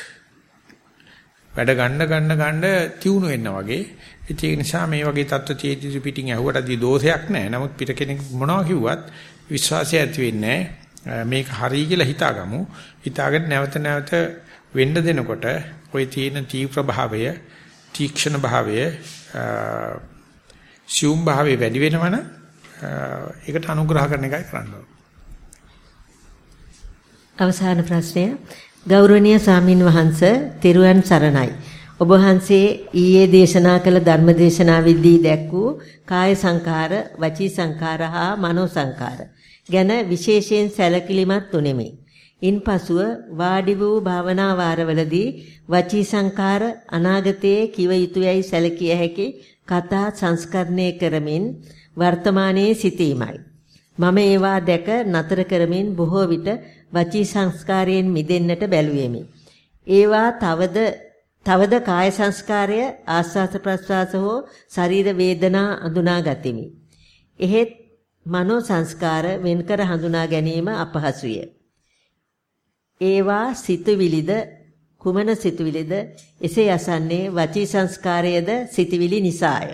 වැඩ ගන්න ගන්න ගන්න තියුණු වෙනවා වගේ ඒක නිසා මේ වගේ தත්ත්ව චේතිසු පිටින් ඇහුවටදී දෝෂයක් නැහැ. නමුත් පිට කෙනෙක් මොනවා කිව්වත් විශ්වාසය ඇති වෙන්නේ මේක හරි කියලා හිතාගමු. හිතාගෙන නැවත නැවත වෙන්න දෙනකොට ওই තියෙන තීව්‍ර භාවය, තීක්ෂණ භාවය, සියුම් භාවය වැඩි වෙනවනම් ඒකට අනුග්‍රහ කරන එකයි කරන්න ඕනේ. අවසාන ප්‍රශ්නය ගෞරවනීය සාමින් වහන්ස තෙරුවන් සරණයි. ඔබ වහන්සේ ඊයේ දේශනා කළ ධර්ම දේශනාවෙදී දැක් වූ කාය සංකාර, වචී සංකාර හා මනෝ සංකාර ගැන විශේෂයෙන් සැලකිලිමත් උනේමි. ඉන්පසුව වාඩි වූ භාවනා වාරවලදී වචී සංකාර අනාගතයේ කිව යුතුයයි සැලකිය හැකි කතා සංස්කරණය කරමින් වර්තමානයේ සිටීමයි. මම ඒවා දැක නතර කරමින් බොහෝ විට වචී සංස්කාරයෙන් මිදෙන්නට බැලුවෙමි. ඒවා තවද තවද කාය සංස්කාරය ආස්වාස ප්‍රස්වාස හෝ ශරීර වේදනා අඳුනා ගතිමි. එහෙත් මනෝ සංස්කාර වෙන්කර හඳුනා ගැනීම අපහසුය. ඒවා සිතුවිලිද කුමන සිතුවිලිද එසේ අසන්නේ වචී සංස්කාරයේද සිතුවිලි නිසාය.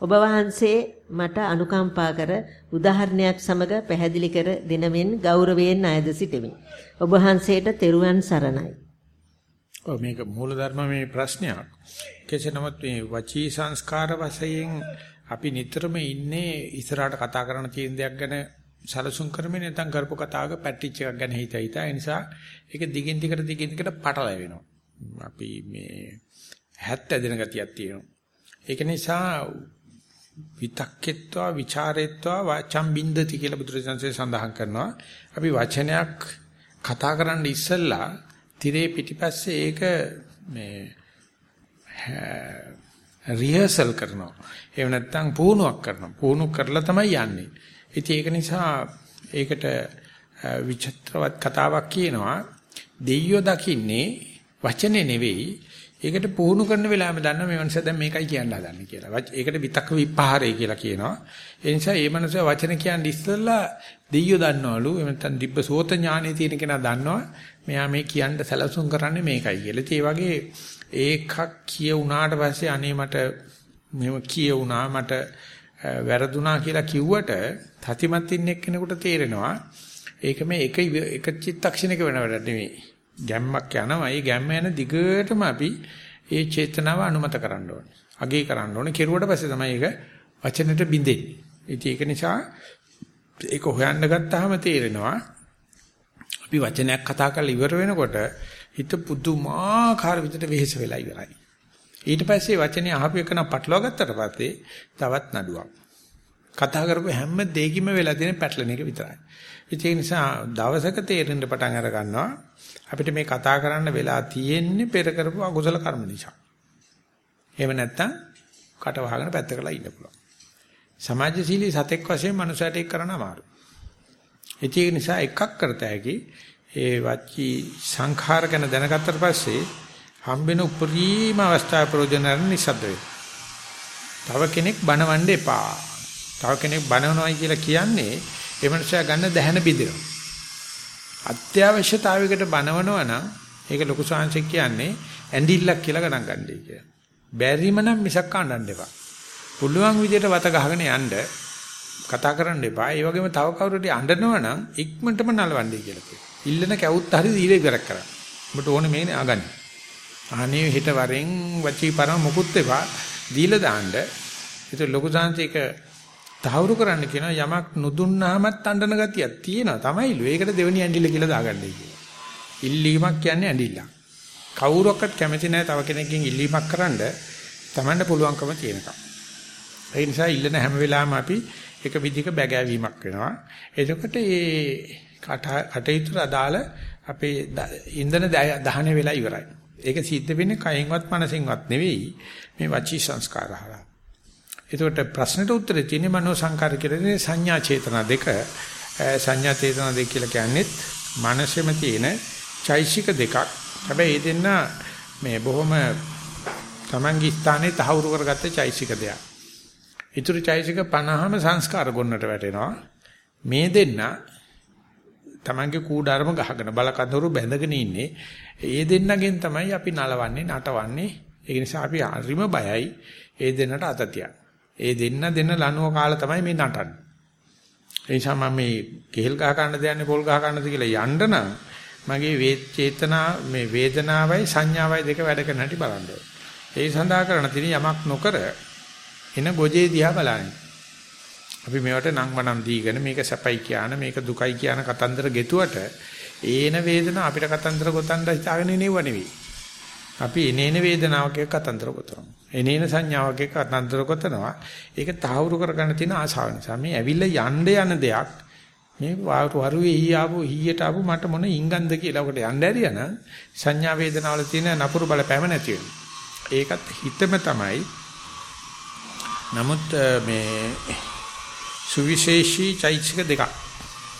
ඔබ වහන්සේ මට අනුකම්පා කර උදාහරණයක් සමග පැහැදිලි කර දෙනමින් ගෞරවයෙන් අයද සිටිමි. ඔබ වහන්සේට තෙරුවන් සරණයි. ඔව් මේක මූලධර්ම මේ ප්‍රශ්නයක්. කෙසේ නමුත් මේ වචී සංස්කාර වශයෙන් අපි නිතරම ඉන්නේ ඉස්සරහට කතා කරන තියෙන දෙයක් ගැන සලසුම් කරමින් නැත්නම් කරපු කතාවක පැටිච් එකක් ගැන හිත හිතා ඒ නිසා ඒක දිගින් දිගට දිගින් දිගට පටලැවෙනවා. අපි මේ හැත් ඇදෙන ගතියක් තියෙනවා. ඒක නිසා විතක්කෙත්වා ਵਿਚාරෙත්වා වාචම් බින්දති කියලා බුදුරජාණන්සේ සඳහන් කරනවා. අපි වචනයක් කතා කරන්න ඉස්සෙල්ලා tire පිටිපස්සේ ඒක මේ රිහර්සල් කරනවා. එහෙම නැත්නම් පුහුණුවක් කරනවා. පුහුණු කරලා තමයි යන්නේ. ඉතින් ඒක නිසා ඒකට විචිත්‍රවත් කතාවක් කියනවා. දෙයියෝ දකින්නේ වචනේ නෙවෙයි ඒකට පුහුණු කරන වෙලාවෙම දන්නවා මේ මනුස්සයා දැන් මේකයි කියන්න හදන්නේ කියලා. ඒකට විතක්ක විපහාරය කියලා කියනවා. ඒ නිසා මේ මනුස්සයා වචන කියන්නේ ඉස්සෙල්ලා දෙයියෝ දන්නවලු. එහෙම නැත්නම් දිබ්බ සෝත ඥානෙ තියෙන කෙනා දන්නවා. මෙයා මේ කියන්න සැලසුම් කරන්නේ මේකයි කියලා. ඒ වගේ ඒකක් කියුණාට පස්සේ අනේ මට මෙහෙම කියුණා මට වැරදුනා කියලා කිව්වට තතිමත් ඉන්න එක්කෙනෙකුට තේරෙනවා ඒක මේ එක එක චිත්තක්ෂණයක වෙන වැඩක් නෙවෙයි. ගැම්මක් යනවා. ඒ ගැම්ම යන දිගටම අපි ඒ චේතනාව අනුමත කරන්න ඕනේ. අගේ කරන්න ඕනේ. කෙරුවට පස්සේ තමයි ඒක වචනෙට බිඳෙන්නේ. ඉතින් ඒක නිසා ඒක හොයන්න ගත්තාම තේරෙනවා අපි වචනයක් කතා කරලා ඉවර වෙනකොට හිත පුදුමාකාර විදිහට වෙහෙස වෙලා ඉවරයි. ඊට පස්සේ වචනේ අහපු එක නම් පටලවා ගත්තට පස්සේ තවත් නඩුවක්. කතා කරපු හැම දෙයකින්ම වෙලා තියෙන පැටලෙන එක විතරයි. ඒ නිසා දවසක තේරෙන්න පටන් අර ගන්නවා අපිට මේ කතා කරන්න වෙලා තියෙන්නේ පෙර කරපු අකුසල කර්ම නිසා. එහෙම නැත්නම් කට වහගෙන පැත්තකලා ඉන්න පුළුවන්. සමාජශීලී සතෙක් වශයෙන් මනුස්සයට ඒක කරන්න අමාරුයි. ඒක නිසා එකක් කරත හැකි ඒ වචී සංඛාර ගැන දැනගත්තට පස්සේ හම්බෙන උපරිම අවස්ථාව ප්‍රයෝජනරන නිසද්ද තව කෙනෙක් බනවන්න එපා. තව කෙනෙක් බනවනවයි කියලා කියන්නේ ඒ මනුස්සයා ගන්න දැහැන බිඳිනවා. අත්‍යවශ්‍යතාවයකට බනවනවා නම් ඒක ලොකු ශාංශයක් කියන්නේ ඇඬිල්ලක් කියලා ගණන් ගන්නයි කියලා. බැරිම නම් මිසක් අඬන්න එපා. පුළුවන් විදිහට වත ගහගෙන යන්න කතා කරන්න එපා. ඒ වගේම තව කවුරුට අඬනවා නම් ඉක්මනටම නලවන්නේ කියලා කියනවා. ඉල්ලන කැවුත් හරි දීලා ඉවර කරන්න. ඔබට ඕනේ මේනේ ආගන්න. අනේ හිත වරෙන් වචී පරම මොකුත් එපා දීලා දාන්න. ඒක ලොකු ශාංශයක තහවුරු කරන්න කියනවා යමක් නොදුන්නාමත් අඬන ගතියක් තියෙනවා තමයිලු. ඒකට දෙවෙනි ඇඬිල්ල කියලා දාගන්නයි කියනවා. ඉල්ලීමක් කියන්නේ ඇඬිල්ලක්. කවුරක්වත් කැමති නැහැ තව කෙනෙක්ගෙන් ඉල්ලීමක් කරන්න තමන්ට පුළුවන්කම තියෙනකම්. ඒ නිසා ඉල්ලන හැම වෙලාවෙම අපි එක විදිහක බැගෑවීමක් වෙනවා. එතකොට මේ කටයුතු අදාළ අපේ ඉන්ධන දහන වෙලා ඉවරයි. ඒක සිද්ධ වෙන්නේ කයින්වත් මනසින්වත් නෙවෙයි මේ වචී සංස්කාරහරහා. එතකොට ප්‍රශ්නෙට උත්තරේ තියෙන්නේ මනෝ සංකාර කියලා සංඥා චේතනා දෙක. සංඥා චේතනා දෙක කියලා කියන්නේ මනසෙම තියෙන චෛසික දෙකක්. හැබැයි ඒ දෙන්න මේ බොහොම තමන්ගේ ස්ථානයේ තහවුරු කරගත්ත චෛසික දෙයක්. ඊටු චෛසික 50ම සංස්කාර ගොන්නට වැටෙනවා. මේ දෙන්න Tamange කූඩාරම ගහගෙන බලකඳුරු බැඳගෙන ඉන්නේ. ඒ දෙන්නගෙන් තමයි අපි නලවන්නේ නටවන්නේ. ඒ නිසා අපි හරිම බයයි ඒ දෙන්නට අත ඒ දෙන්න දෙන්න ලනුව කාලා තමයි මේ නටන්නේ. ඒ නිසා මම මේ කෙහෙල් ගහ ගන්න දෙන්නේ පොල් ගහ ගන්නද කියලා යන්න නම් මගේ වේ චේතනා මේ වේදනාවයි සංඥාවයි දෙක වැඩ කරන හැටි බලන්න ඕනේ. ඒ සඳහා කරන තියෙන යමක් නොකර එන ගොජේ දිහා බලන්නේ. අපි මේවට නම් වනම් දීගෙන මේක සැපයි කියන මේක දුකයි කියන කතන්දර ගෙතුවට ඒන වේදනාව අපිට කතන්දර ගොතන්න හිතාගෙන ඉනේව නෙවෙයි. අපි එනේන වේදනාවක කතන්දර ගොතනවා. එනේන සංඥාවක කතන්දර ගොතනවා. ඒක තහවුරු කරගන්න තියෙන ආශාව නිසා මේ ඇවිල්ලා යන්න යන දෙයක් මේ වරුවේ හී ආපු හීයට ආපු මට මොන ඉංගන්ද කියලා ඔකට යන්න ඇරියා නම් සංඥා වේදනාවල තියෙන නපුරු බලපෑම නැති වෙනවා. ඒකත් හිතම තමයි. නමුත් මේ සුවිශේෂී චෛතසික දෙකක්.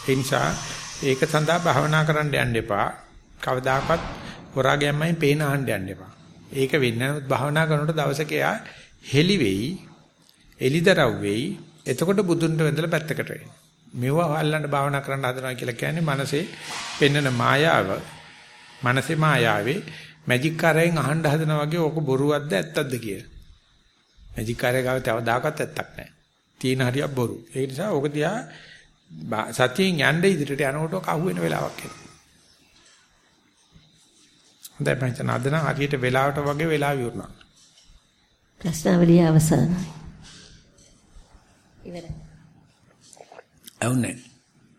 ඒ නිසා ඒක සඳහා භාවනා කරන්න යන්න එපා. කවදාකවත් හොරාගැම්මෙන් පේන අහන්න යන්න එපා. ඒක වෙන්නේ නැහැ. භාවනා කරනකොට දවසක එයා හෙලි වෙයි, එලිදරව් වෙයි. එතකොට බුදුන්ට වැඳලා පැත්තකට වෙයි. මෙවුව අල්ලන්න භාවනා කරන්න හදනවා කියලා කියන්නේ මනසේ පෙන්වන මායාව. මනසේ මායාවේ මැජික් කාරයෙන් අහන්න හදනා වගේ ඕක බොරුවක්ද ඇත්තක්ද කියලා. මැජික් කාරය ගාව තවදාකත් ඇත්තක් නැහැ. තියෙන හරියක් බොරු. ඒ නිසා ඕක දිහා සතියෙන් යන්න ඉදිරියට යනකොට කහුව වෙන වෙලාවක් එනවා. හොඳයි හිතන අද නම් හරියට වෙලාවට වගේ වෙලා විවරනවා. ප්‍රශ්නාවලිය අවසానයි. ඉවරයි. අවුනේ.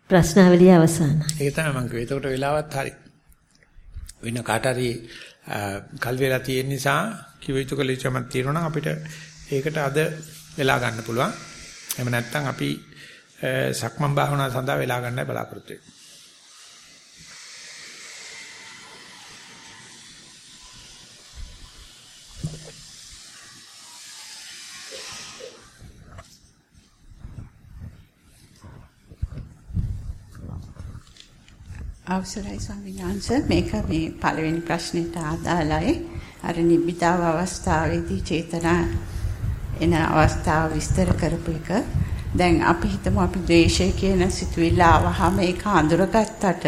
ප්‍රශ්නාවලිය අවසానයි. ඒක තමයි මම කිව්වේ. එතකොට වෙලාවත් හරි. වෙන කාට හරි කල් වෙලා තියෙන නිසා කිව යුතු කල යුතුමක් තියෙනවා අපිට ඒකට අද වෙලා ගන්න පුළුවන්. එහෙම නැත්නම් අපි සක්මන් භාවනාව සඳහා වෙලා ගන්නයි බලාපොරොත්තු වෙන්නේ. අවසරයි ස්වාමීන් වහන්සේ මේක මේ පළවෙනි ප්‍රශ්නෙට අදාළයි අර නිබ්බිතාව අවස්ථාවේදී චේතනා එන අවස්ථාව විස්තර කරපු එක දැන් අපි හිතමු අපි ද්වේෂය කියන සිතුවිල්ල ආවහම ඒක අඳුරගත්තට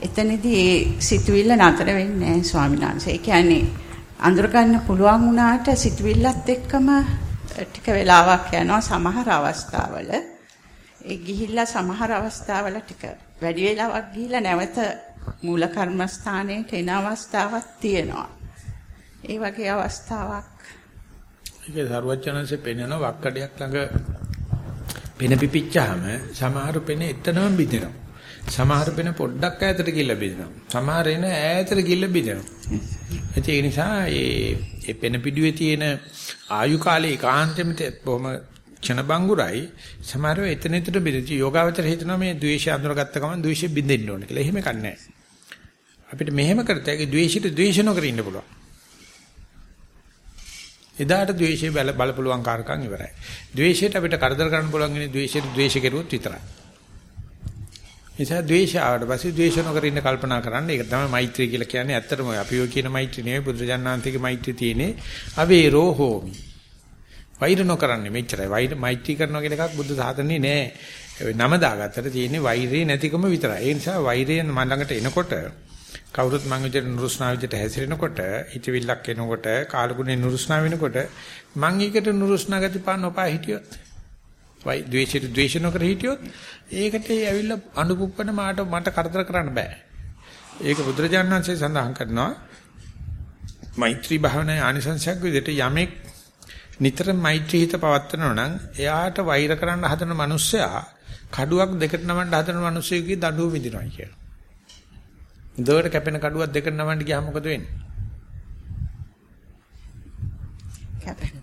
එතනදී ඒ සිතුවිල්ල නතර වෙන්නේ නැහැ ස්වාමීන් වහන්සේ. ඒ කියන්නේ අඳුර ගන්න පුළුවන් වුණාට සිතුවිල්ලත් එක්කම ටික වෙලාවක් යනවා සමහර අවස්ථාවල. ඒ ගිහිල්ලා සමහර අවස්ථාවල ටික වැඩි වෙලාවක් ගිහිල්ලා නැවත මූල කර්මස්ථානයට එන අවස්ථාවක් තියෙනවා. ඒ වගේ අවස්ථාවක් ඒක සරුවචනන්සේ පෙන්වන වක්කඩයක් ළඟ පෙන පිපිච්චාම සමහර පෙන එතනම බිඳිනවා. සමහර පෙන පොඩ්ඩක් ඈතට ගිහිල්ලා බිඳිනවා. සමහර එන ඈතට ගිහිල්ලා බිඳිනවා. ඒ නිසා මේ මේ පෙන පිඩුවේ තියෙන ආයු කාලේ ඒකාන්තෙම බොහොම ක්ෂණ බංගුරයි සමහරව එතන එතන බෙදති යෝගාවචර හිතනවා මේ ද්වේෂය අඳුරගත්ත ගමන් ද්වේෂය බින්දෙන්න ඕන කියලා. එහෙම කන්නේ අපිට මෙහෙම කරතයි ද්වේෂිත ද්වේෂ නොකර ඉන්න පුළුවන්. එදාට ද්වේෂය බල බලපුලුවන් කාර්කම් ඉවරයි. ද්වේෂයට අපිට කරදර කරන්න පුළුවන් ඉන්නේ ද්වේෂයට ද්වේෂ කෙරුවොත් විතරයි. නිසා ද්වේෂ ආවට පස්සේ ද්වේෂ නොකර ඉන්න කල්පනා කරන්න. ඒක තමයි මෛත්‍රී කියලා කියන්නේ. ඇත්තටම අපි ඔය කියන මෛත්‍රී නෙවෙයි බුදුරජාණන්තේගේ මෛත්‍රී තියෙන්නේ අවේරෝ හෝමි. වෛර නොකරන්නේ මෙච්චරයි. වෛර මෛත්‍රී කරනවා කියන එකක් බුද්ධ සාධනේ නෑ. නම දාගත්තට තියෙන්නේ වෛරේ නැතිකම විතරයි. ඒ නිසා වෛරය මම ළඟට එනකොට කවුරුත් මං විදිහට නුරුස්නා විදිහට හැසිරෙනකොට හිතවිල්ලක් එනකොට කාලගුණේ නුරුස්නා වෙනකොට මං ඊකට නුරුස්නා ගති පාන ඔපා හිටියොත් වයි ද්වේෂයට ද්වේෂ නොකර හිටියොත් ඒකට ඇවිල්ලා අනුපුප්පන මාට මට කරදර කරන්න බෑ. ඒක බුදුරජාණන්සේ සඳහන් කරනවා මෛත්‍රී භාවනාවේ ආනිසංසයක් විදිහට යමෙක් නිතර මෛත්‍රී හිත පවත්වනවා නම් එයාට වෛර කරන්න හදන මිනිස්සයා කඩුවක් දෙකට නමන්න හදන මිනිස්සෙකුගේ දඬුව විඳිනවා කියලා. දොඩ කැපෙන කඩුවක් දෙකට නමන්න ගියාම මොකද වෙන්නේ? කැපෙන.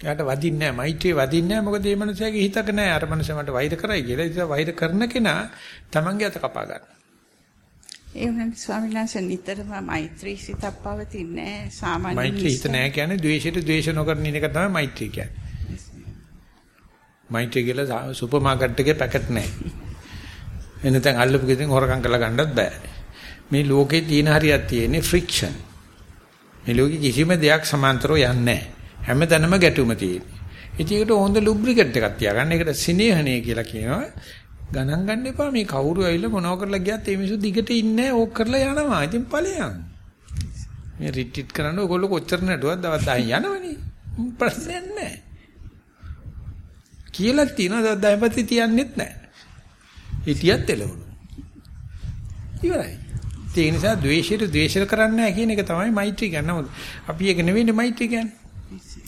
එයාට වදින්නේ නැහැ මෛත්‍රිය වදින්නේ නැහැ මොකද මේ මනුස්සයාගේ හිතක නැහැ අර මනුස්සයා මට වෛර කරයි කියලා. ඒ නිසා වෛර කරන කෙනා තමන්ගේ අත කපා ගන්නවා. ඒ වුණාට ස්වාමීන් වහන්සේ නිතරම මෛත්‍රී සිතක් පවතින්නේ සාමාන්‍ය මෛත්‍රී හිත නැහැ කියන්නේ ද්වේෂයට ද්වේෂ නොකරන එක තමයි මෛත්‍රී කියන්නේ. මෛත්‍රී කියලා සුපර් මාකට් එකේ පැකට් නැහැ. එනතෙන් අල්ලපු ගෙදරින් හොරකම් කරලා ගන්නත් බෑ. මේ ලෝකේ තියෙන හරියක් තියෙන්නේ ෆ්‍රික්ෂන්. මේ ලෝකේ කිසිම දෙයක් සමාන්තරව යන්නේ නැහැ. හැමතැනම ගැටුම තියෙන්නේ. ඉතින් ඒකට හොඳ ලුබ්‍රිකට් එකක් තියාගන්න. ඒකට සිනේහණය කියලා කියනවා. ගණන් ගන්න එපා මේ කවුරු ඇවිල්ලා මොනව කරලා ගියත් මේ මිනිස්සු දිගට ඉන්නේ ඕක කරලා යනවා. ඉතින් ඵලයන්. මේ රිට්‍රීට් කරන්න ඕගොල්ලෝ කොච්චර නටුවත් දවස් 10 යනවනේ. ප්‍රශ්නයක් නැහැ. කියලා තියෙනවා දවස් 10 පැති තියන්නෙත් නැහැ. හිටියත් එළවලු. ඉවරයි. ඒ නිසා ද්වේෂයට ද්වේෂ කරන්නේ නැහැ කියන එක තමයි මෛත්‍රී කියන්නේ. අපි ඒක නෙවෙයිනේ මෛත්‍රී කියන්නේ.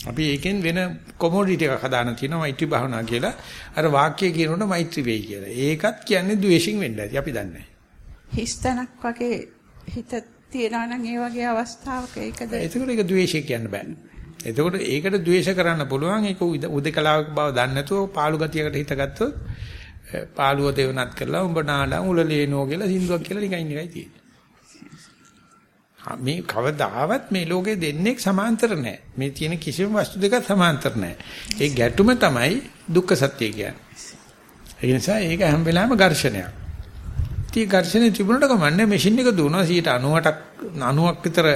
අපි ඒකෙන් වෙන කොමෝඩිටි එකක් හදාන තියෙනවා මෛත්‍රී භාවනා කියලා. අර වාක්‍යය කියනකොට මෛත්‍රී වෙයි කියලා. ඒකත් කියන්නේ ද්වේෂින් වෙන්න ඇති. අපි දන්නේ. හිස්තනක් වගේ හිත තියනවා නම් ඒ වගේ අවස්ථාවක ඒකද ඒකට ඒක ද්වේෂය කියන්න බෑ. එතකොට ඒකට ද්වේෂ කරන්න පුළුවන් ඒක උදකලාවක බව දන්නේ නැතුව පාළු ගතියකට හිතගත්තොත් පාළුව දෙවනත් කරලා උඹ නාඩා උලලේනෝ කියලා සින්දුවක් කියලා නිකන් ඉන්නයි තියෙන්නේ. මේ කවදාවත් මේ ලෝකේ දෙන්නේ සමාන්තර නැහැ. මේ තියෙන කිසිම වස්තු දෙකක් සමාන්තර නැහැ. ඒ ගැටුම තමයි දුක්ඛ සත්‍ය කියන්නේ. ඒ නිසා ඒක හැම වෙලාවෙම ඝර්ෂණයක්. ඉතින් ඝර්ෂණය තිබුණට කමන්නේ මැෂින් එක දුවනවා 98ක් 90ක් විතර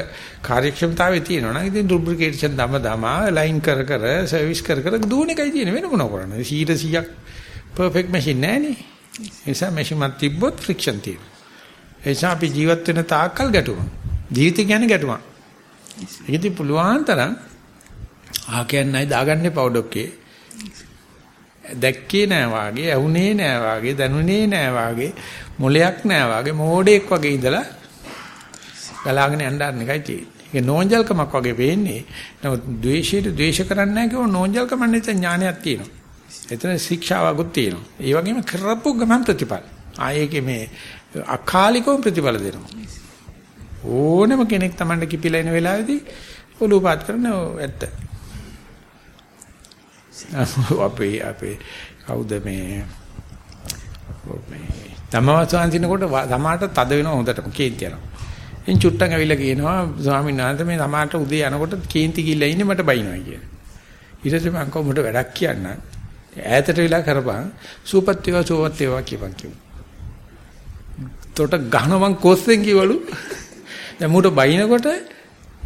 කාර්යක්ෂමතාවය තියෙනවා නම් ඉතින් රුබ්‍රිකේෂන් දම දමා ලයින් කර කර සර්විස් කර කර දුවන එකයි තියෙන්නේ වෙන මොනව කරන්නේ 100ක් පර්ෆෙක්ට් මැෂින් නෑනේ ඒ නිසා මැෂින් මත් තිබ්බොත් ෆ්‍රික්ෂන් තියෙනවා ඒ නිසා අපි ජීවත් වෙන තාක්කල් ගැටුම ජීවිතය කියන්නේ ගැටුමක් ඒකදී පුළුවන් තරම් ආ කියන්නේ දාගන්න පවුඩොක්කේ දැක්කේ නෑ වාගේ, ඇහුනේ නෑ වාගේ, දැනුනේ නෑ වාගේ, මොලයක් නෑ වාගේ, මෝඩෙක් වගේ ඉඳලා ගලාගෙන යන්න ගන්න එකයි තියෙන්නේ. ඒක නෝන්ජල්කමක් වගේ වෙන්නේ. නමුත් ද්වේෂයට ද්වේෂ කරන්නේ නැහැ කියව නෝන්ජල්කම නැති ඥානයක් තියෙනවා. එතන ශික්ෂාවකුත් තියෙනවා. ඒ වගේම කරපු ගමන් ප්‍රතිපල. ආයේකේ මේ අකාලිකව ප්‍රතිඵල දෙනවා. ඕනම කෙනෙක් Tamanට කිපිලා එන වෙලාවේදී ඔලුපාත් කරන ඇත්ත. අපේ අපේ කවුද මේ මේ තමවසාන්තිනකොට සමාට තද වෙනවා හොඳටම කේන්ති යනවා. එන් චුට්ටක් ඇවිල්ලා කියනවා ස්වාමීන් වහන්සේ මේ සමාට උදේ යනකොට කේන්ති ගිල්ලා ඉන්නේ මට බයිනවා කියලා. ඊට පස්සේ මං කව මට වැඩක් කියන්න. ඈතට වෙලා කරපන් සූපත් වේවා සෝවත් වේවා කියපන් කිව්වා. තොට ගහනවන් කොස්සෙන් කිවලු. දැන් මූට බයිනකොට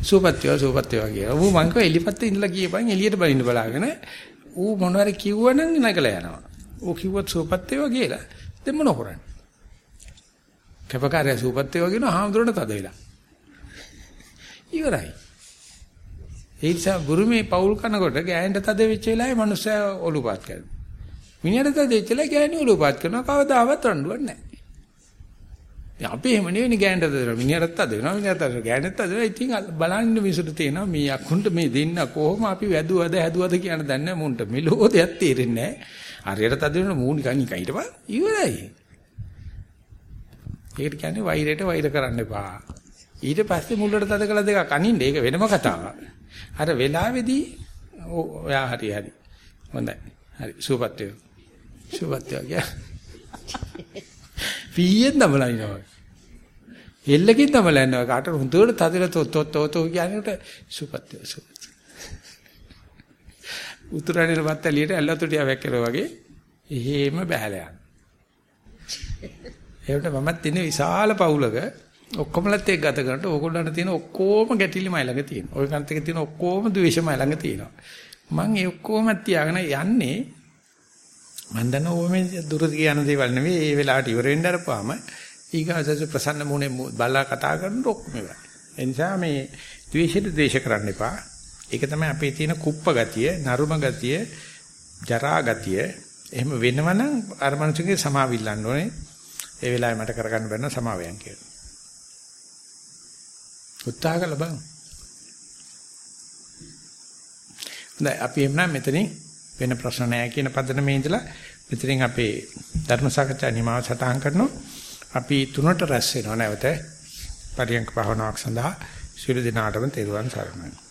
සූපත් වේවා සූපත් වේවා කියලා. ඌ මං කව එලිපත්තේ ඉඳලා කියපන් එළියට බයින්න බලාගෙන ඌ මොනවාරි කිව්වනම් නැගලා යනවා. ඌ කිව්වත් සූපත් වේවා කියලා. දැන් මොන කරන්නේ? කැපකාරය සූපත් වේවා කියන හාමුදුරනේ තද වෙලා. ඉවරයි. ඒ නිසා ගුරුමේ පෞල් කනකොට ගෑනට තද වෙච්ච වෙලාවේ මනුස්සයා ඔලුපාත් කරනවා. මිනිහට තද වෙච්ච වෙලාවේ ගෑණි ඔලුපාත් කරනවා කවදාවත් රණ්ඩුවක් නැහැ. දැන් අපි එහෙම නෙවෙයි ගෑනට තද වෙනවා. මිනිහට තද වෙනවා. මිනිහට තද ගෑනට තද වෙනවා. ඉතින් බලන්න මිනිසුන්ට තේනවා මේ අකුන්ට මේ දෙන්න කොහොම අපි වැදුවද හැදුවද කියන දන්නේ මුන්ට මෙලෝ දෙයක් තේරෙන්නේ නැහැ. හරියට තද වෙන මූ නිකන් නිකන් හිටපන් ඉවරයි. ඒකට කියන්නේ වෛරයට වෛර කරන්න එපා. ඊට පස්සේ මුල්ලට තද කළ දෙකක් අනින්න ඒක වෙනම කතාවක්. අර වෙලාවේදී ඔයා හරි හරි. හොඳයි. හරි සුවපත් වේ. සුවපත් වේ කිය. පීයෙන් නමලා ඉනවා. එල්ලකින් නමලා ඉනවා. කාට හොඳට තදල තොත් තොත් තොත් කියනකොට සුවපත් වේ සුවපත්. උතුරණේ වත්තලියට ඇල්ලතොටිය වැක්කලා වගේ එහෙම බහැලා යනවා. ඒකට මමත් ඉන්නේ විශාල පවුලක ඔක්කොමලත් එක්ක ගත කරනකොට ඕගොල්ලන්ට තියෙන ඔක්කොම ගැටිලි මයි ළඟ තියෙනවා. ඔය කන්ත එක තියෙන ඔක්කොම ද්වේෂ මයි ළඟ තියෙනවා. මම ඒ ඔක්කොම තියාගෙන යන්නේ මම දන්න ඕම දුර කියන දේවල් නෙවෙයි. ඒ වෙලාවට ඉවර වෙන්න අරපාම ඊගාසස ප්‍රසන්න මොනේ බලා කතා කරනකොට ඔක්කොම ඉවරයි. ඒ නිසා මේ ද්වේෂෙට ද්වේෂ කරන්න එපා. ඒක තමයි අපේ තියෙන කුප්ප ගතිය, නරුම ගතිය, ජරා ගතිය. එහෙම වෙනවනම් අර මනුස්සගේ සමාවිල්ලන්න ඕනේ. ඒ වෙලාවේ මට කරගන්න බැන්න සමාවයන් කියලා. උත්සාහ කළ බලමු. දැන් අපි එම්නම් මෙතනින් වෙන ප්‍රශ්න නැහැ කියන පදනමේ ඉඳලා මෙතනින් අපේ ධර්ම සාකච්ඡා නිමාව සටහන් කරනවා. අපි තුනට රැස් වෙනවා නැවත පරියන්ක භාවනාවක් සඳහා සියලු දිනාටම තෙරුවන් සරණයි.